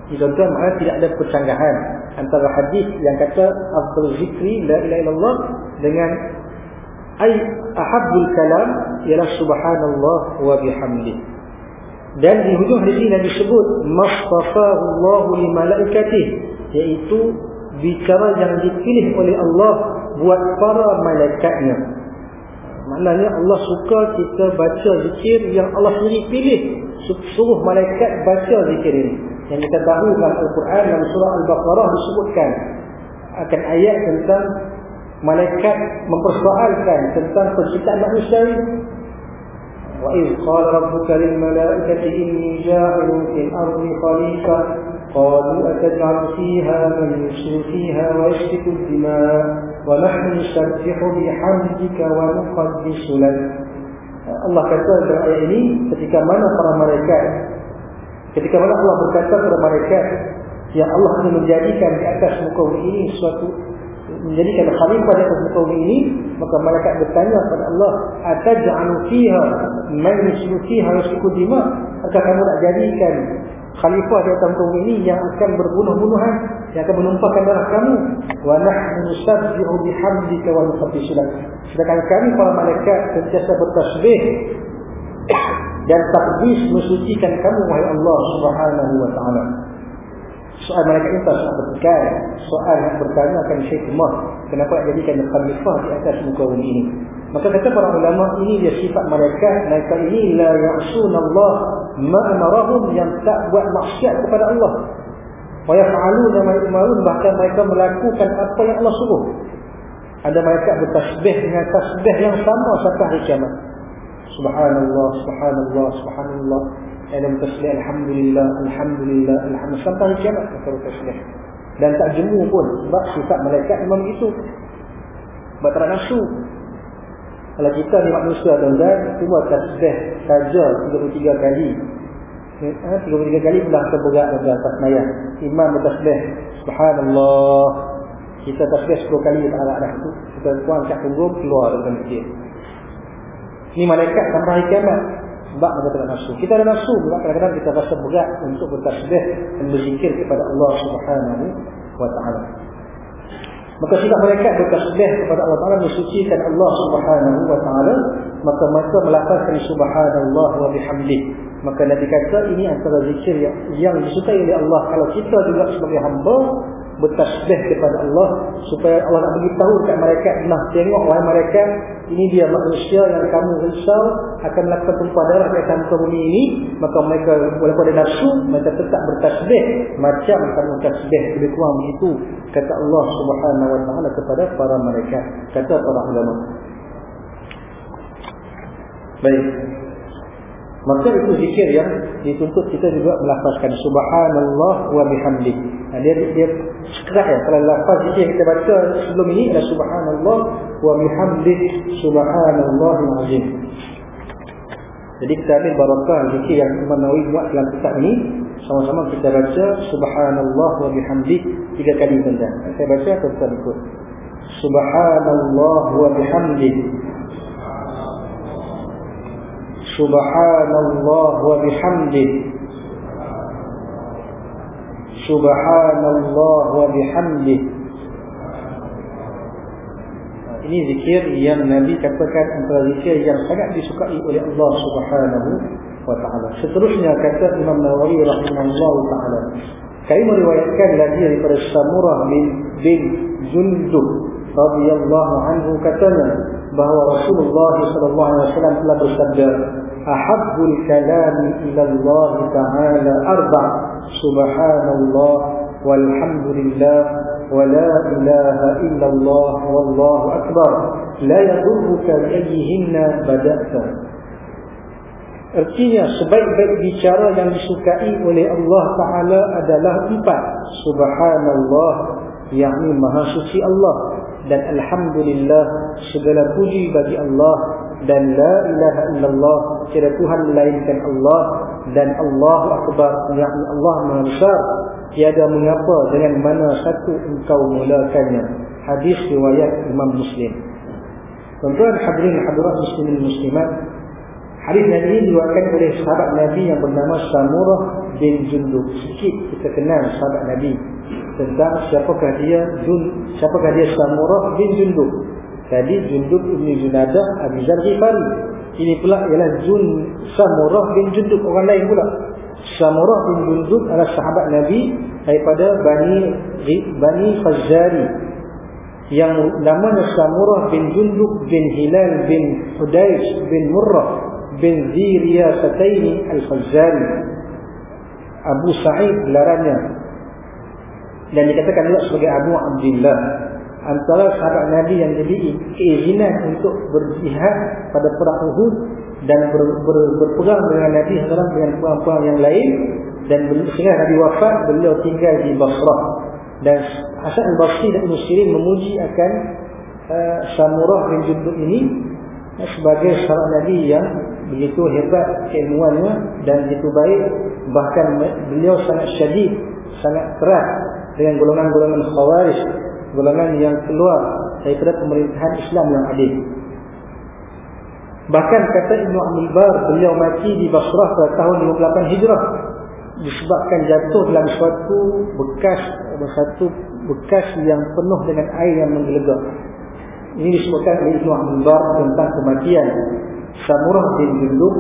Itu maknanya tidak ada percanggahan antara hadis yang kata afdal zikri la ilaha illallah dengan ay ahabbul kalam ialah subhanallah wa bihamdi dan di hujung hadis ini disebut mastafahu Allah li malaikatih iaitu bicara yang dipilih oleh Allah buat para malaikatnya. Maknanya Allah suka kita baca zikir yang Allah sendiri pilih. Suruh malaikat baca zikir ini yang kita tahu dalam Al-Quran dalam surah Al-Baqarah disebutkan akan ayat tentang malaikat mempersoalkan tentang penciptaan manusia ini وإذ قال ربك للملائكة إني جاعل في الأرض خليفة قالوا أتجعل فيها من يسر فيها ويسفك الدماء ونحن نسبح بحمدك ونقدس لك Allah kata dalam ayat ini ketika mana para malaikat ketika mana Allah berkata kepada malaikat yang Allah akan menjadikan di atas muka bumi ini suatu menjadikan khalifah di atas muka bumi ini maka malaikat bertanya kepada Allah ataj'alu fiha man yusru fiha yusku dima? Apakah kamu nak jadikan khalifah di atas kaum ini yang akan berbunuh-bunuhan yang akan menumpahkan darah kamu? Wa nahnu nusabbihu bihamdika wa nuqaddisu lak. Sedangkan kami para malaikat sentiasa bertasbih dan takdis mensucikan kamu wahai Allah Subhanahu wa taala soal malaikat tak soal bertikai soal yang bertanya akan hikmah kenapa jadikan khalifah di atas muka bumi ini Maka kata para ulama ini dia sifat malaikat. Mereka ini la ya'sun Allah ma amarahum yang tak buat maksiat kepada Allah. Wa yaf'aluna ma yu'marun bahkan mereka melakukan apa yang Allah suruh. Ada malaikat bertasbih dengan tasbih yang sama sampai hari kiamat. Subhanallah, subhanallah, subhanallah. Ada tasbih alhamdulillah, alhamdulillah, alhamdulillah sampai kiamat kata tasbih. Dan tak jemu pun sebab sifat malaikat memang begitu. Sebab tak nafsu kalau kita ni manusia tuan-tuan, cuma tasbih saja 33 kali. Ha, 33 kali pula kita berat tuan-tuan atas mayat. Imam bertasbih. Subhanallah. Kita tasbih 10 kali tak arah dah tu. Kita kuang kat punggung, keluar dalam masjid. Ni malaikat sampai hari kiamat. Sebab kita tak nafsu. Kita ada nafsu. Sebab kadang-kadang kita rasa berat untuk bertasbih dan berzikir kepada Allah Subhanahu ta'ala. Maka jika mereka bertasbih kepada Allah Taala mensucikan Allah Subhanahu wa taala, maka mereka melafazkan subhanallah wa bihamdih. Maka Nabi kata ini antara zikir yang, yang disukai oleh Allah kalau kita juga sebagai hamba bertasbih kepada Allah supaya Allah nak beritahu kepada mereka nah tengok wahai mereka ini dia manusia yang kamu risau akan melakukan tumpah darah di atas bumi ini. Maka mereka walaupun ada nafsu mereka tetap bertasbih. Macam kamu tasbih lebih kurang begitu kata Allah subhanahu wa ta'ala kepada para mereka kata para ulama. Baik Maka itu zikir yang dituntut kita juga melafazkan subhanallah wa bihamdi. Dia dia sekerat ya kalau lafaz zikir kita baca sebelum ini adalah subhanallah wa bihamdi subhanallahil azim. Jadi kita ambil barakah zikir yang Imam Nawawi buat dalam kitab ini sama-sama kita baca subhanallah wa bihamdi tiga kali tuan Saya baca atau kita ikut. Subhanallah wa bihamdi سبحان الله وبحمده سبحان الله وبحمده Ini zikir yang Nabi katakan antara zikir yang sangat disukai oleh Allah Subhanahu wa taala. Seterusnya kata Imam Nawawi rahimahullah taala, kami meriwayatkan lagi daripada Samurah bin bin Jundub radhiyallahu anhu katanya bahawa Rasulullah sallallahu alaihi wasallam telah bersabda أحب الكلام إلى الله تعالى أربع سبحان الله والحمد لله ولا إله إلا الله والله أكبر لا يضرك بأيهن بدأت Artinya sebaik-baik bicara yang disukai oleh Allah Ta'ala adalah empat Subhanallah yakni maha suci Allah Dan Alhamdulillah segala puji bagi Allah dan la ilaha illallah tiada tuhan melainkan Allah dan Allah akbar yakni Allah maha besar tiada mengapa dengan mana satu engkau mulakannya hadis riwayat Imam Muslim Tuan-tuan hadirin hadirat muslimin muslimat Hadis Nabi ini diwakilkan oleh sahabat Nabi yang bernama Samurah bin Jundub. Sikit kita kenal sahabat Nabi tentang siapakah dia Jun, siapakah dia Samurah bin Jundub. Tadi Jundub Ibn Junadah Abi Zar Ghifari. Ini pula ialah Jun Samurah bin Jundub. Orang lain pula. Samurah bin Jundub adalah sahabat Nabi daripada Bani Bani Fazari. Yang namanya Samurah bin Jundub bin Hilal bin Hudayj bin Murrah bin Ziriya Sataini Al-Fazari. Abu Sa'id laranya. Dan dikatakan juga sebagai Abu Abdullah antara sahabat Nabi yang diberi keizinan untuk berjihad pada perang Uhud dan ber, ber, berpegang dengan Nabi SAW dengan puan-puan yang lain dan sehingga Nabi wafat beliau tinggal di Basrah. Dan Hasan al-Basri dan Musirin memuji akan uh, Samurah bin Junduk ini sebagai seorang Nabi yang begitu hebat keilmuannya dan begitu baik. Bahkan beliau sangat syadid sangat keras dengan golongan-golongan khawarij golongan yang keluar daripada pemerintahan Islam yang adil bahkan kata Ibn Abdul Bar beliau mati di Basrah pada tahun 58 Hijrah disebabkan jatuh dalam suatu bekas satu bekas yang penuh dengan air yang menggelegak ini disebutkan oleh Ibn Abdul Bar tentang kematian Samurah bin Jundub.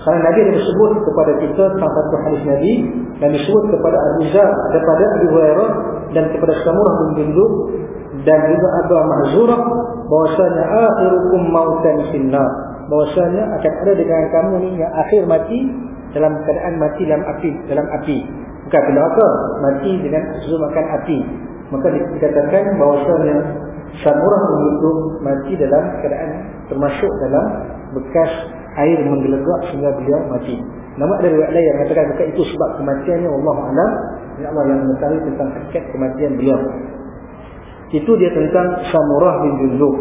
Kerana Nabi disebut kepada kita tentang satu hadis Nabi dan disebut kepada Abu Zar daripada Abu Hurairah dan kepada Samurah bin Jundub dan juga Abu Mahzurah bahwasanya akhirukum mautan finnar bahwasanya akan ada di kalangan kamu ni yang akhir mati dalam keadaan mati dalam api dalam api bukan neraka mati dengan makan api maka dikatakan bahwasanya Samurah bin Jundub mati dalam keadaan termasuk dalam bekas air menggelegak sehingga beliau mati. Nama ada riwayat lain yang mengatakan bukan itu sebab kematiannya Allah Alam. Ya Allah yang mengetahui tentang hakikat kematian beliau. Itu dia tentang Samurah bin Jundub.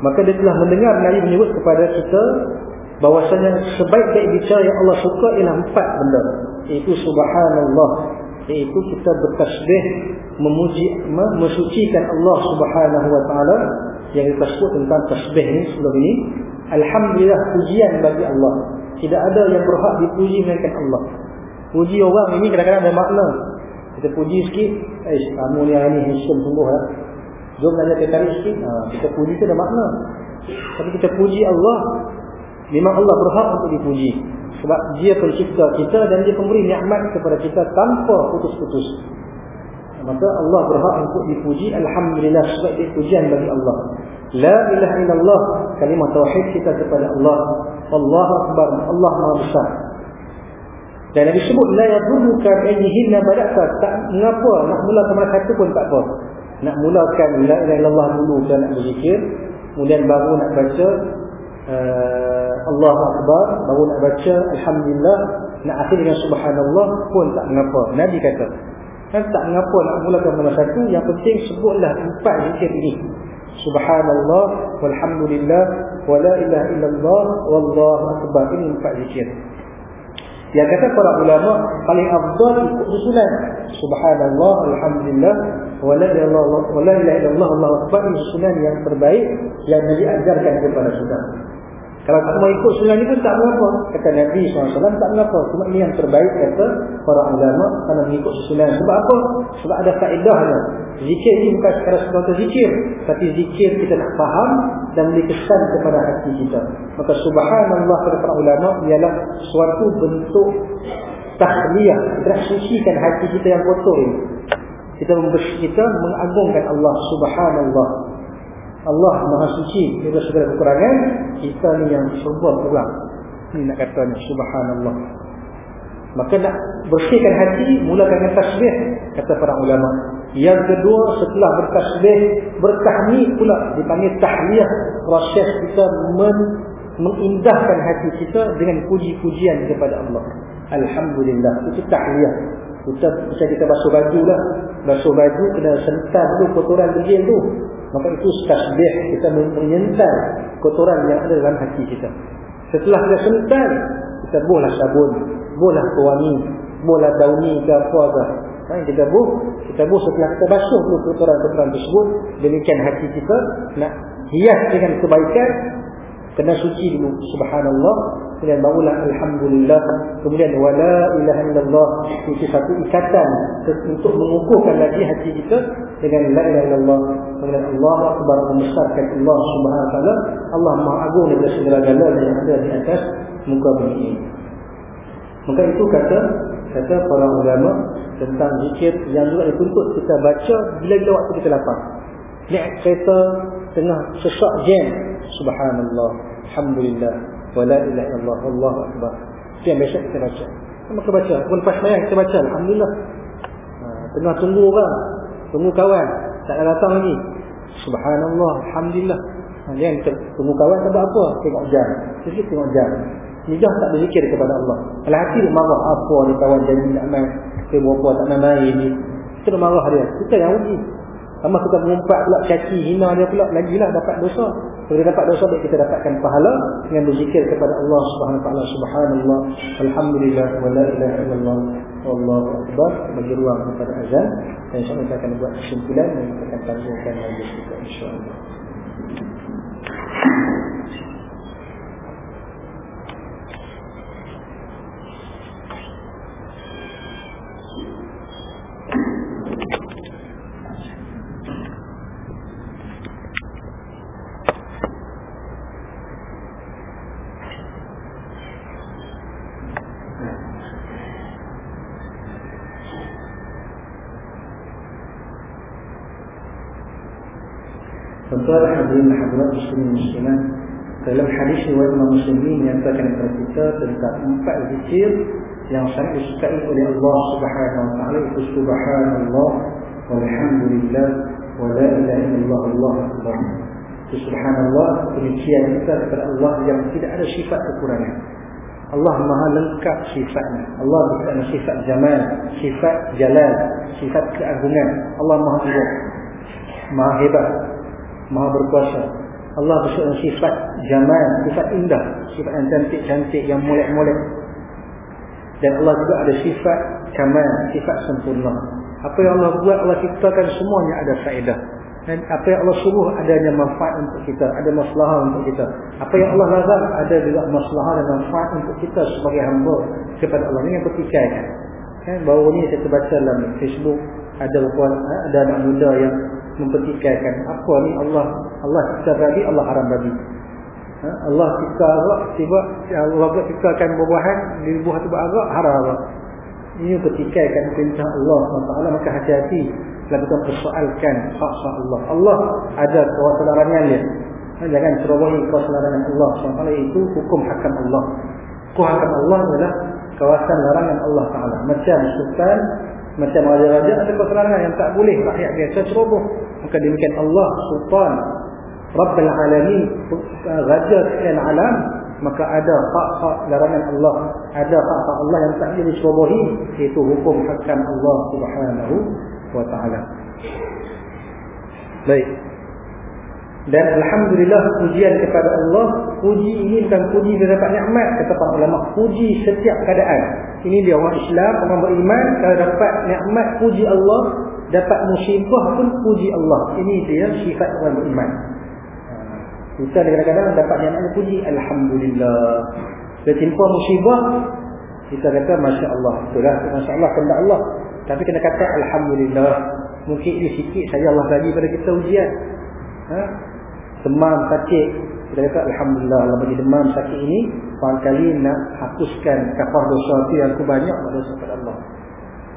Maka dia telah mendengar Nabi menyebut kepada kita bahwasanya sebaik-baik bicara yang Allah suka ialah empat benda. Iaitu subhanallah. Iaitu kita bertasbih memuji mesucikan Allah Subhanahu wa taala yang kita sebut tentang tasbih ni sebelum ini alhamdulillah pujian bagi Allah tidak ada yang berhak dipuji melainkan Allah. Puji orang ini kadang-kadang ada makna. Kita puji sikit eh kamu ni hari ni handsome sungguh lah jom nanya kita tarik sikit. Ha, kita puji tu ada makna. Tapi kita puji Allah. Memang Allah berhak untuk dipuji. Sebab dia pencipta kita dan dia pemberi nikmat kepada kita tanpa putus-putus. Maka Allah berhak untuk dipuji. Alhamdulillah sebab dia pujian bagi Allah. La ilaha illallah. Kalimah tauhid kita kepada Allah Allah akbar Allah maha besar. Dan Nabi sebut la yadurruka ayyihinna bada'ta tak mengapa nak mulakan mana satu pun tak apa. Nak mulakan la ilaha illallah dulu dan nak berzikir kemudian baru nak baca uh, Allah akbar baru nak baca alhamdulillah nak akhir dengan subhanallah pun tak mengapa. Nabi kata Kan tak mengapa nak mulakan nombor satu Yang penting sebutlah empat zikir ini Subhanallah Walhamdulillah Wala ilaha illallah Wallahu akbar. Ini empat zikir Yang kata para ulama Paling afdal ikut susunan Subhanallah Alhamdulillah Wala ilaha illallah Wallahu akbar. Ini susunan yang terbaik Yang Nabi ajarkan kepada saudara kalau tak mau ikut sunnah ni pun tak mengapa. Kata Nabi SAW tak mengapa. Cuma ini yang terbaik kata para ulama kerana mengikut sunnah. Sebab apa? Sebab ada faedahnya. Zikir ni bukan sekadar sekadar zikir. Tapi zikir kita nak faham dan beri kesan kepada hati kita. Maka subhanallah kepada para ulama ialah suatu bentuk tahliyah. Kita sucikan hati kita yang kotor ini. Kita, kita mengagungkan Allah subhanallah. Allah Maha Suci Dia segala kekurangan Kita ni yang serba kurang Ini nak kata ni Subhanallah. Maka nak bersihkan hati Mulakan dengan tasbih Kata para ulama. Yang kedua setelah bertasbih Bertahmi pula Dipanggil tahliyah Proses kita men mengindahkan hati kita Dengan puji-pujian kepada Allah. Alhamdulillah Itu tahliyah. Kita, kita basuh baju lah. Basuh baju kena sentar dulu kotoran degil tu Maka itu tasbih kita menyental kotoran yang ada dalam hati kita. Setelah kita sental, kita buhlah sabun, buhlah pewangi, buhlah dauni ke apa-apa. Ha, kita buh, kita buh setelah kita basuh kotoran-kotoran tersebut, demikian hati kita nak hias dengan kebaikan, kena suci dulu. Subhanallah. Kemudian barulah alhamdulillah. Kemudian wala ilaha illallah. Itu satu ikatan untuk mengukuhkan lagi hati kita dengan la ilaha illallah. Kemudian Allah akbar membesarkan Allah taala. Allah maha agung daripada segala-galanya yang ada di atas muka bumi maka itu kata kata para ulama tentang zikir yang juga dituntut kita baca bila-bila waktu kita lapar. Naik kereta tengah sesak jam subhanallah alhamdulillah wala ilaha illallah wallahu akbar yang biasa kita baca maka baca pun pas mayang kita baca alhamdulillah ha, tengah tunggu orang tunggu kawan tak datang lagi subhanallah alhamdulillah Jangan tunggu kawan sebab apa? Tengok jam. Sikit tengok jam. Lidah tak berzikir kepada Allah. Kalau hati dia marah apa ni kawan janji nak main. Kita berapa tak nak main ni. Kita marah dia. Kita yang rugi. Sama kita mengumpat pula caci hina dia pula. Lagilah dapat dosa. Dia dapat dosa kita dapatkan pahala. Dengan berzikir kepada Allah subhanahu ta'ala. Subhanallah. Alhamdulillah. Wa la ilaha illallah. Wallahu akbar. Bagi ruang kepada azan. Dan insyaAllah kita akan buat kesimpulan. Dan kita akan tangguhkan lagi kita insyaAllah. Tuan hadirin hadirat muslimin muslimat dalam hadis riwayat Imam Muslim menyatakan kepada kita tentang empat zikir yang sangat disukai oleh Allah Subhanahu wa taala itu subhanallah walhamdulillah wa la ilaha illallah Allah akbar. Subhanallah demikian kita kepada Allah yang tidak ada sifat kekurangan. Allah maha lengkap sifatnya. Allah bukan sifat jamal, sifat jalal, sifat keagungan. Allah maha hebat. Maha hebat, maha berkuasa. Allah bersyukur sifat jamal, sifat indah, sifat yang cantik-cantik, yang molek-molek. Dan Allah juga ada sifat kamal, sifat sempurna. Apa yang Allah buat, Allah ciptakan semuanya ada faedah. Dan apa yang Allah suruh adanya manfaat untuk kita, ada masalah untuk kita. Apa yang Allah lazam ada juga masalah dan manfaat untuk kita sebagai hamba kepada Allah. Ini yang pertikaikan. Kan, baru ni saya terbaca dalam Facebook ada ada anak muda yang mempertikaikan apa ni Allah. Allah cipta babi Allah haram babi ha? Allah cipta arak tiba Allah ciptakan buah-buahan di buah tu arak haram arak ini pertikaikan perintah Allah SWT. Maka hati-hati kalau kita persoalkan faksa Allah. Allah ada kawasan larangan dia. Ha? jangan cerobohi kawasan larangan Allah SWT. Itu hukum hakam Allah. Hukum hakam Allah adalah kawasan larangan Allah Taala macam sultan macam raja-raja ada keserangan yang tak boleh rakyat biasa ceroboh. Maka demikian Allah Sultan Rabbul Alamin Raja sekalian alam maka ada hak-hak larangan Allah ada hak-hak Allah yang tak boleh dicerobohi iaitu hukum hakam Allah Subhanahu wa taala. Baik. Dan Alhamdulillah pujian kepada Allah Puji ini bukan puji dapat nikmat Kata para ulama Puji setiap keadaan Ini dia orang Islam Orang beriman. Kalau dapat nikmat puji Allah. Dapat musibah pun puji Allah. Ini dia sifat orang beriman. Kita kadang-kadang dapat nikmat puji Alhamdulillah. Dia timpa musibah Kita kata Masya Allah. Itulah Masya Allah Kena Allah. Tapi kena kata Alhamdulillah. Mungkin ini sikit saya Allah bagi pada kita ujian. Ha? demam sakit kita kata Alhamdulillah Allah bagi demam sakit ini kali nak hapuskan kafar dosa itu yang aku banyak dosa kepada Allah.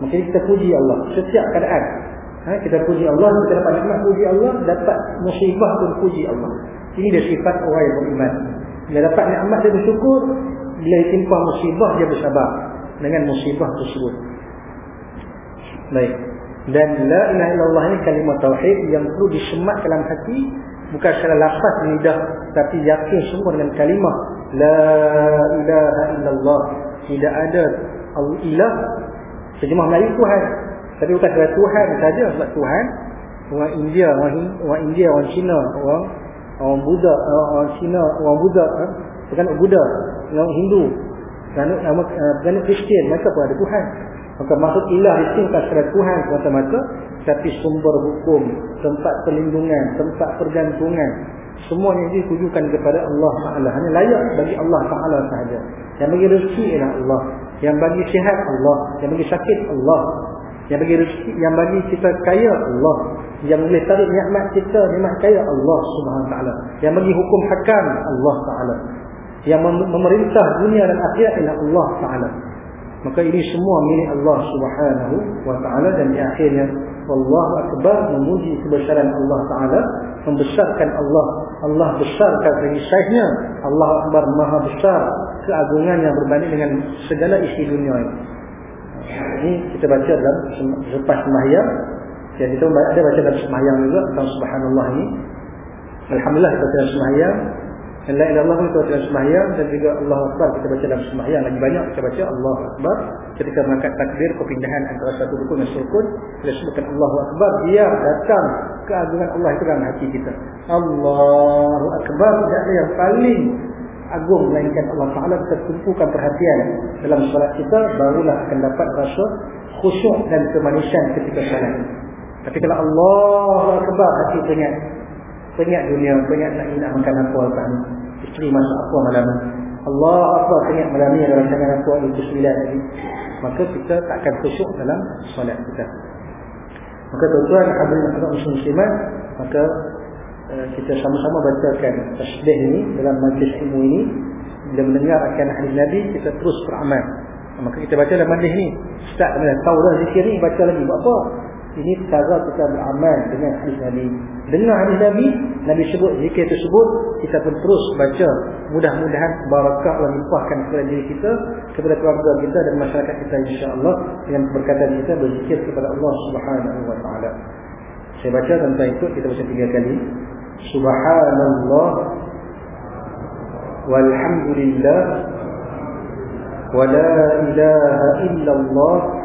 Mungkin kita puji Allah. Setiap keadaan ha? kita puji Allah kita dapat nikmat puji Allah dapat musibah pun puji Allah. Ini dia sifat orang yang beriman. Bila dapat nikmat dia bersyukur. Bila ditimpa musibah dia bersabar dengan musibah tersebut. Baik. Dan la ilaha illallah ini kalimat tauhid yang perlu disemat dalam hati bukan secara lafaz lidah tapi yakin semua dengan kalimah. La ilaha illallah. Tidak ada Allah ilah. Terjemah Melayu Tuhan. Tapi bukan secara Tuhan saja sebab Tuhan orang India orang, orang India orang Cina orang orang Buddha orang Cina orang Buddha eh? bukan Buddha orang Hindu. Uh, penganut Kristian mereka pun ada Tuhan maka maksud ilah itu bukan secara Tuhan semata-mata tapi sumber hukum, tempat perlindungan, tempat pergantungan semuanya ditujukan kepada Allah Taala. Hanya layak bagi Allah Taala sahaja. Yang bagi rezeki ialah Allah, yang bagi sihat Allah, yang bagi sakit Allah, yang bagi rezeki, yang bagi kita kaya Allah, yang boleh tarik nikmat kita, nikmat kaya Allah Subhanahu Taala. Yang bagi hukum hakam Allah Taala. Yang memerintah dunia dan akhirat ialah Allah Taala. Maka ini semua milik Allah Subhanahu wa taala dan di akhirnya Allahu akbar memuji kebesaran Allah taala, membesarkan Allah. Allah besarkan dari sainya. Allah akbar maha besar keagungan yang berbanding dengan segala isi dunia ini. Ini kita baca dalam selepas sembahyang. Dan kita ada baca dalam sembahyang juga tentang subhanallah ini. Alhamdulillah kita dalam sembahyang La ilaha illallah kita baca dalam sembahyang dan juga Allah Akbar. Kita baca dalam sembahyang lagi banyak kita baca Allah Akbar. Ketika mengangkat takbir perpindahan antara satu rukun dan rukun kita sebutkan Allah Akbar dia datang keagungan Allah itu dalam hati kita. Allahu Akbar tidak yang paling agung melainkan Allah Ta'ala kita tumpukan perhatian dalam solat kita barulah akan dapat rasa khusyuk dan kemanisan ketika solat. Tapi kalau Allah Akbar hati teringat teringat dunia teringat nak nak makan apa lepas ni isteri masak apa malam. Ni Allah Akbar teringat malam ni ada rancangan apa itu sembilan lagi maka kita takkan khusyuk dalam solat kita. Maka tuan-tuan hadirin muslimat maka Eh, kita sama-sama bacakan tasbih ini dalam majlis ilmu ini. Bila mendengar akan hadis Nabi kita terus beramal. Maka kita baca dalam majlis ni start dengan tahu dah zikir ni baca lagi. Buat apa ini cara kita beramal dengan hadis Nabi. Dengar hadis Nabi Nabi sebut zikir tersebut kita pun terus baca. Mudah-mudahan barakah Allah limpahkan kepada diri kita kepada keluarga kita dan masyarakat kita insya-Allah dengan berkata kita berzikir kepada Allah Subhanahu wa taala. Saya baca tentang itu kita baca tiga kali. Subhanallah. Walhamdulillah. Wala ilaha illallah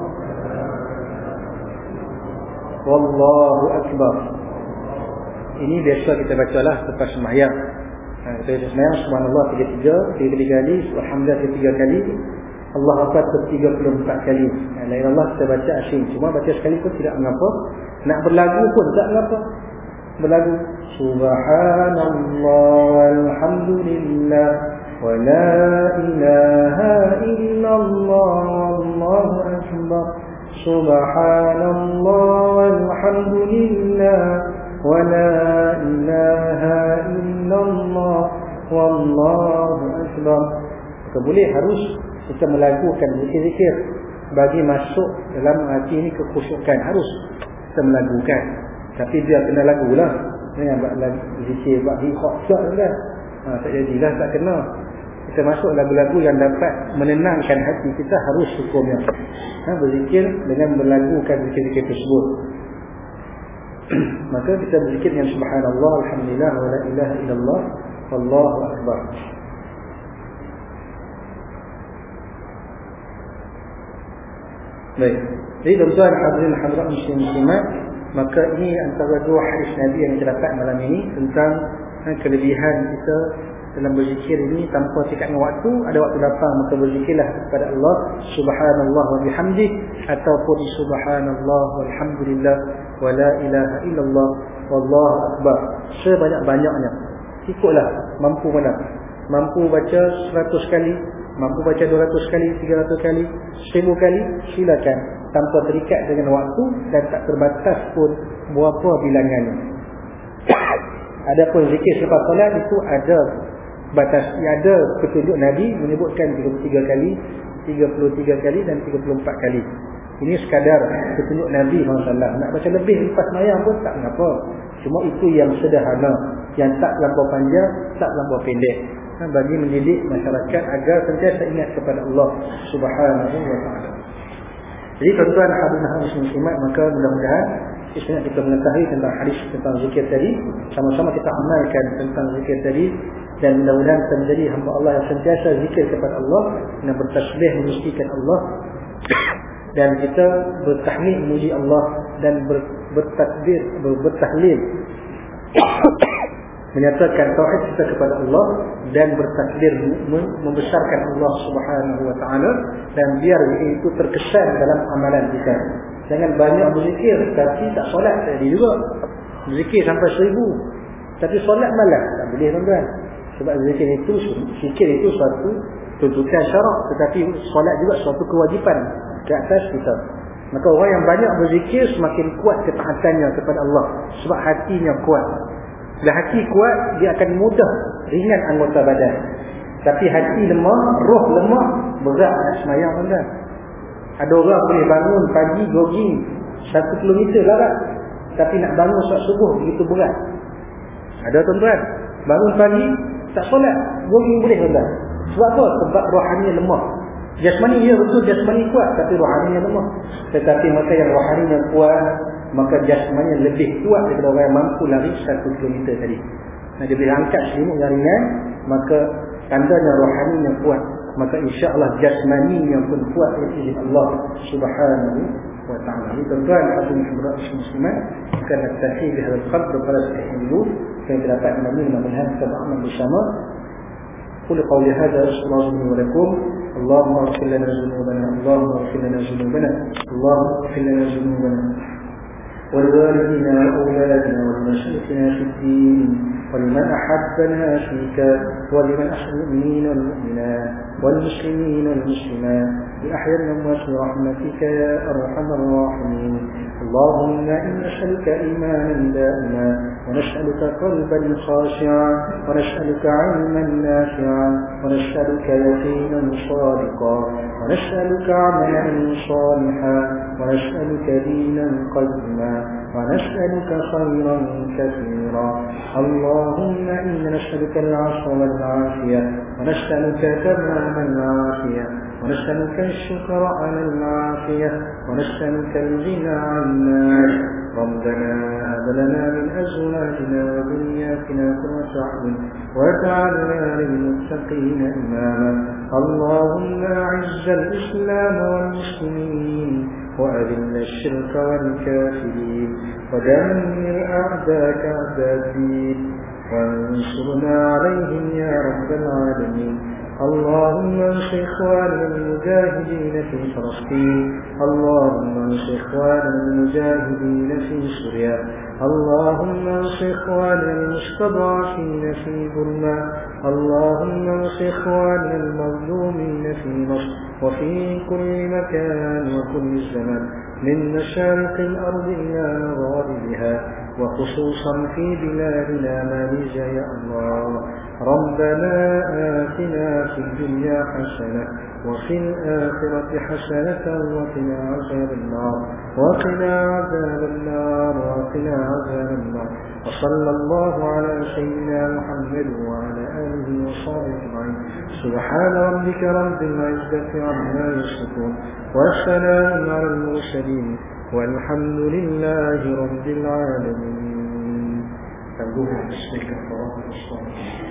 Wallahu Akbar. Ini biasa kita bacalah Lepas semayang. Ha, kita baca semayang Subhanallah 33 33 kali Alhamdulillah 33 kali. Allah Akbar 34 kali. Ha, lain Allah kita baca asyik Cuma baca sekali pun tidak mengapa. Nak berlagu pun tak mengapa. Berlagu Subhanallah Alhamdulillah Wa la ilaha illallah Allahu Akbar. Subhanallah walhamdulillah wa la ilaha illallah wallahu akbar. Maka boleh harus kita melakukan zikir-zikir bagi masuk dalam hati ini kekhusyukan. Harus kita melakukan. Tapi dia kena lagu lah. Jangan buat zikir Buat kan ha, Tak jadilah tak kena Kita masuk lagu-lagu yang dapat Menenangkan hati kita harus hukumnya ha, Berzikir dengan melagukan zikir-zikir tersebut. Maka kita berzikir dengan subhanallah Alhamdulillah wa la ilaha illallah Wallahu akbar. Baik. Jadi tuan-tuan hadirin hadirat muslim muslimat Maka ini antara dua hadis Nabi yang kita dapat malam ini tentang eh, kelebihan kita dalam berzikir ini tanpa dengan waktu ada waktu datang maka berzikirlah kepada Allah subhanallah wa bihamdi ataupun subhanallah walhamdulillah wa la ilaha illallah wallahu akbar. Sebanyak-banyaknya. Ikutlah mampu mana? Mampu baca 100 kali mampu baca 200 kali 300 kali 1000 kali silakan. Tanpa terikat dengan waktu dan tak terbatas pun berapa bilangannya. Adapun zikir selepas solat itu ada batas ada petunjuk Nabi menyebutkan 33 kali, 33 kali dan 34 kali. Ini sekadar petunjuk Nabi SAW. Nak baca lebih lepas mayang pun tak mengapa. Cuma itu yang sederhana. Yang tak terlampau panjang, tak terlampau pendek. Ha, bagi mendidik masyarakat agar sentiasa ingat kepada Allah Subhanahu wa taala. Jadi tuan-tuan hadirin muslimat maka mudah-mudahan kita kita mengetahui tentang hadis tentang zikir tadi. Sama-sama kita amalkan tentang zikir tadi. Dan mudah-mudahan kita menjadi hamba Allah yang sentiasa zikir kepada Allah dan bertasbih menyucikan Allah. Dan kita bertahmid memuji Allah dan bertakbir bertahlil. Menyatakan tauhid kita kepada Allah dan bertakbir membesarkan Allah Subhanahu wa taala. Dan biar itu terkesan dalam amalan kita. Jangan banyak berzikir tapi tak solat tadi juga. Berzikir sampai seribu tapi solat malah tak boleh tuan-tuan. Sebab zikir itu zikir itu suatu tuntutan syarak tetapi solat juga suatu kewajipan ke atas kita. Maka orang yang banyak berzikir semakin kuat ketaatannya kepada Allah sebab hatinya kuat Bila hati kuat, dia akan mudah ringan anggota badan. Tapi hati lemah, roh lemah, berat semayang tuan Ada orang boleh bangun pagi jogging satu kilometer larat. Tapi nak bangun saat subuh begitu berat. Ada tuan-tuan, bangun pagi tak solat, jogging boleh tuan Sebab apa? Sebab rohani lemah. Jasmani dia betul jasmani kuat tapi rohani lemah. Tetapi masa yang rohani kuat, maka jasmani lebih kuat daripada orang yang mampu lari satu kilometer tadi. Nah, dia boleh angkat selimut yang ringan, maka tandanya rohaninya kuat maka insya-Allah jasmaninya pun kuat oleh Allah Subhanahu wa taala. Ini tuan-tuan hadirin hadirat muslimat, kerana tafsir hadal qalb pada sahih dulu yang terdapat dalam nama manhaj tabaman bersama. قل قولي هذا أسأل الله لي ولكم اللهم اغفر لنا ذنوبنا اللهم اغفر لنا ذنوبنا اللهم اغفر لنا ذنوبنا ولوالدنا وأولادنا ولمشايخنا في الدين ولمن أحبنا فيك ولمن أحب المؤمنين والمؤمنات والمسلمين والمسلمات. بأحيى الأموات برحمتك يا أرحم الراحمين. اللهم إنا نسألك إيمانا دائما ونسألك قلبا خاشعا ونسألك علما نافعا ونسألك يقينا صادقا ونسألك عملا صالحا ونسألك دينا قدما ونسألك خيرا كثيرا. اللهم إنا نسألك العفو والعافية ونسألك تمام العافية ونسألك الشكر على العافية ونسألك الغنى عن النار ربنا هب لنا من أزواجنا وذرياتنا قرة أعين واجعلنا للمتقين إماما. اللهم أعز الإسلام والمسلمين وأذل الشرك والكافرين ودمر أعداءك أعداء الدين. وانصرنا عليهم يا رب العالمين. اللهم انصر إخواننا المجاهدين في فلسطين. اللهم انصر إخواننا المجاهدين في سوريا. اللهم انصر إخواننا المستضعفين في برما اللهم انصر إخواننا المظلومين في مصر وفي كل مكان وكل زمن. من مشارق الأرض إلى مغاربها. وخصوصا في بلادنا ماليزيا يا الله. ربنا آتنا في الدنيا حسنة وفي الآخرة حسنة وقنا عذاب النار. وقنا عذاب النار وقنا عذاب النار. وصلى الله على سيدنا محمد وعلى آله وصحبه أجمعين. سبحان ربك رب العزة عما يصفون. والسلام على المرسلين. والحمد لله رب العالمين. بسم الله الرحمن الرحيم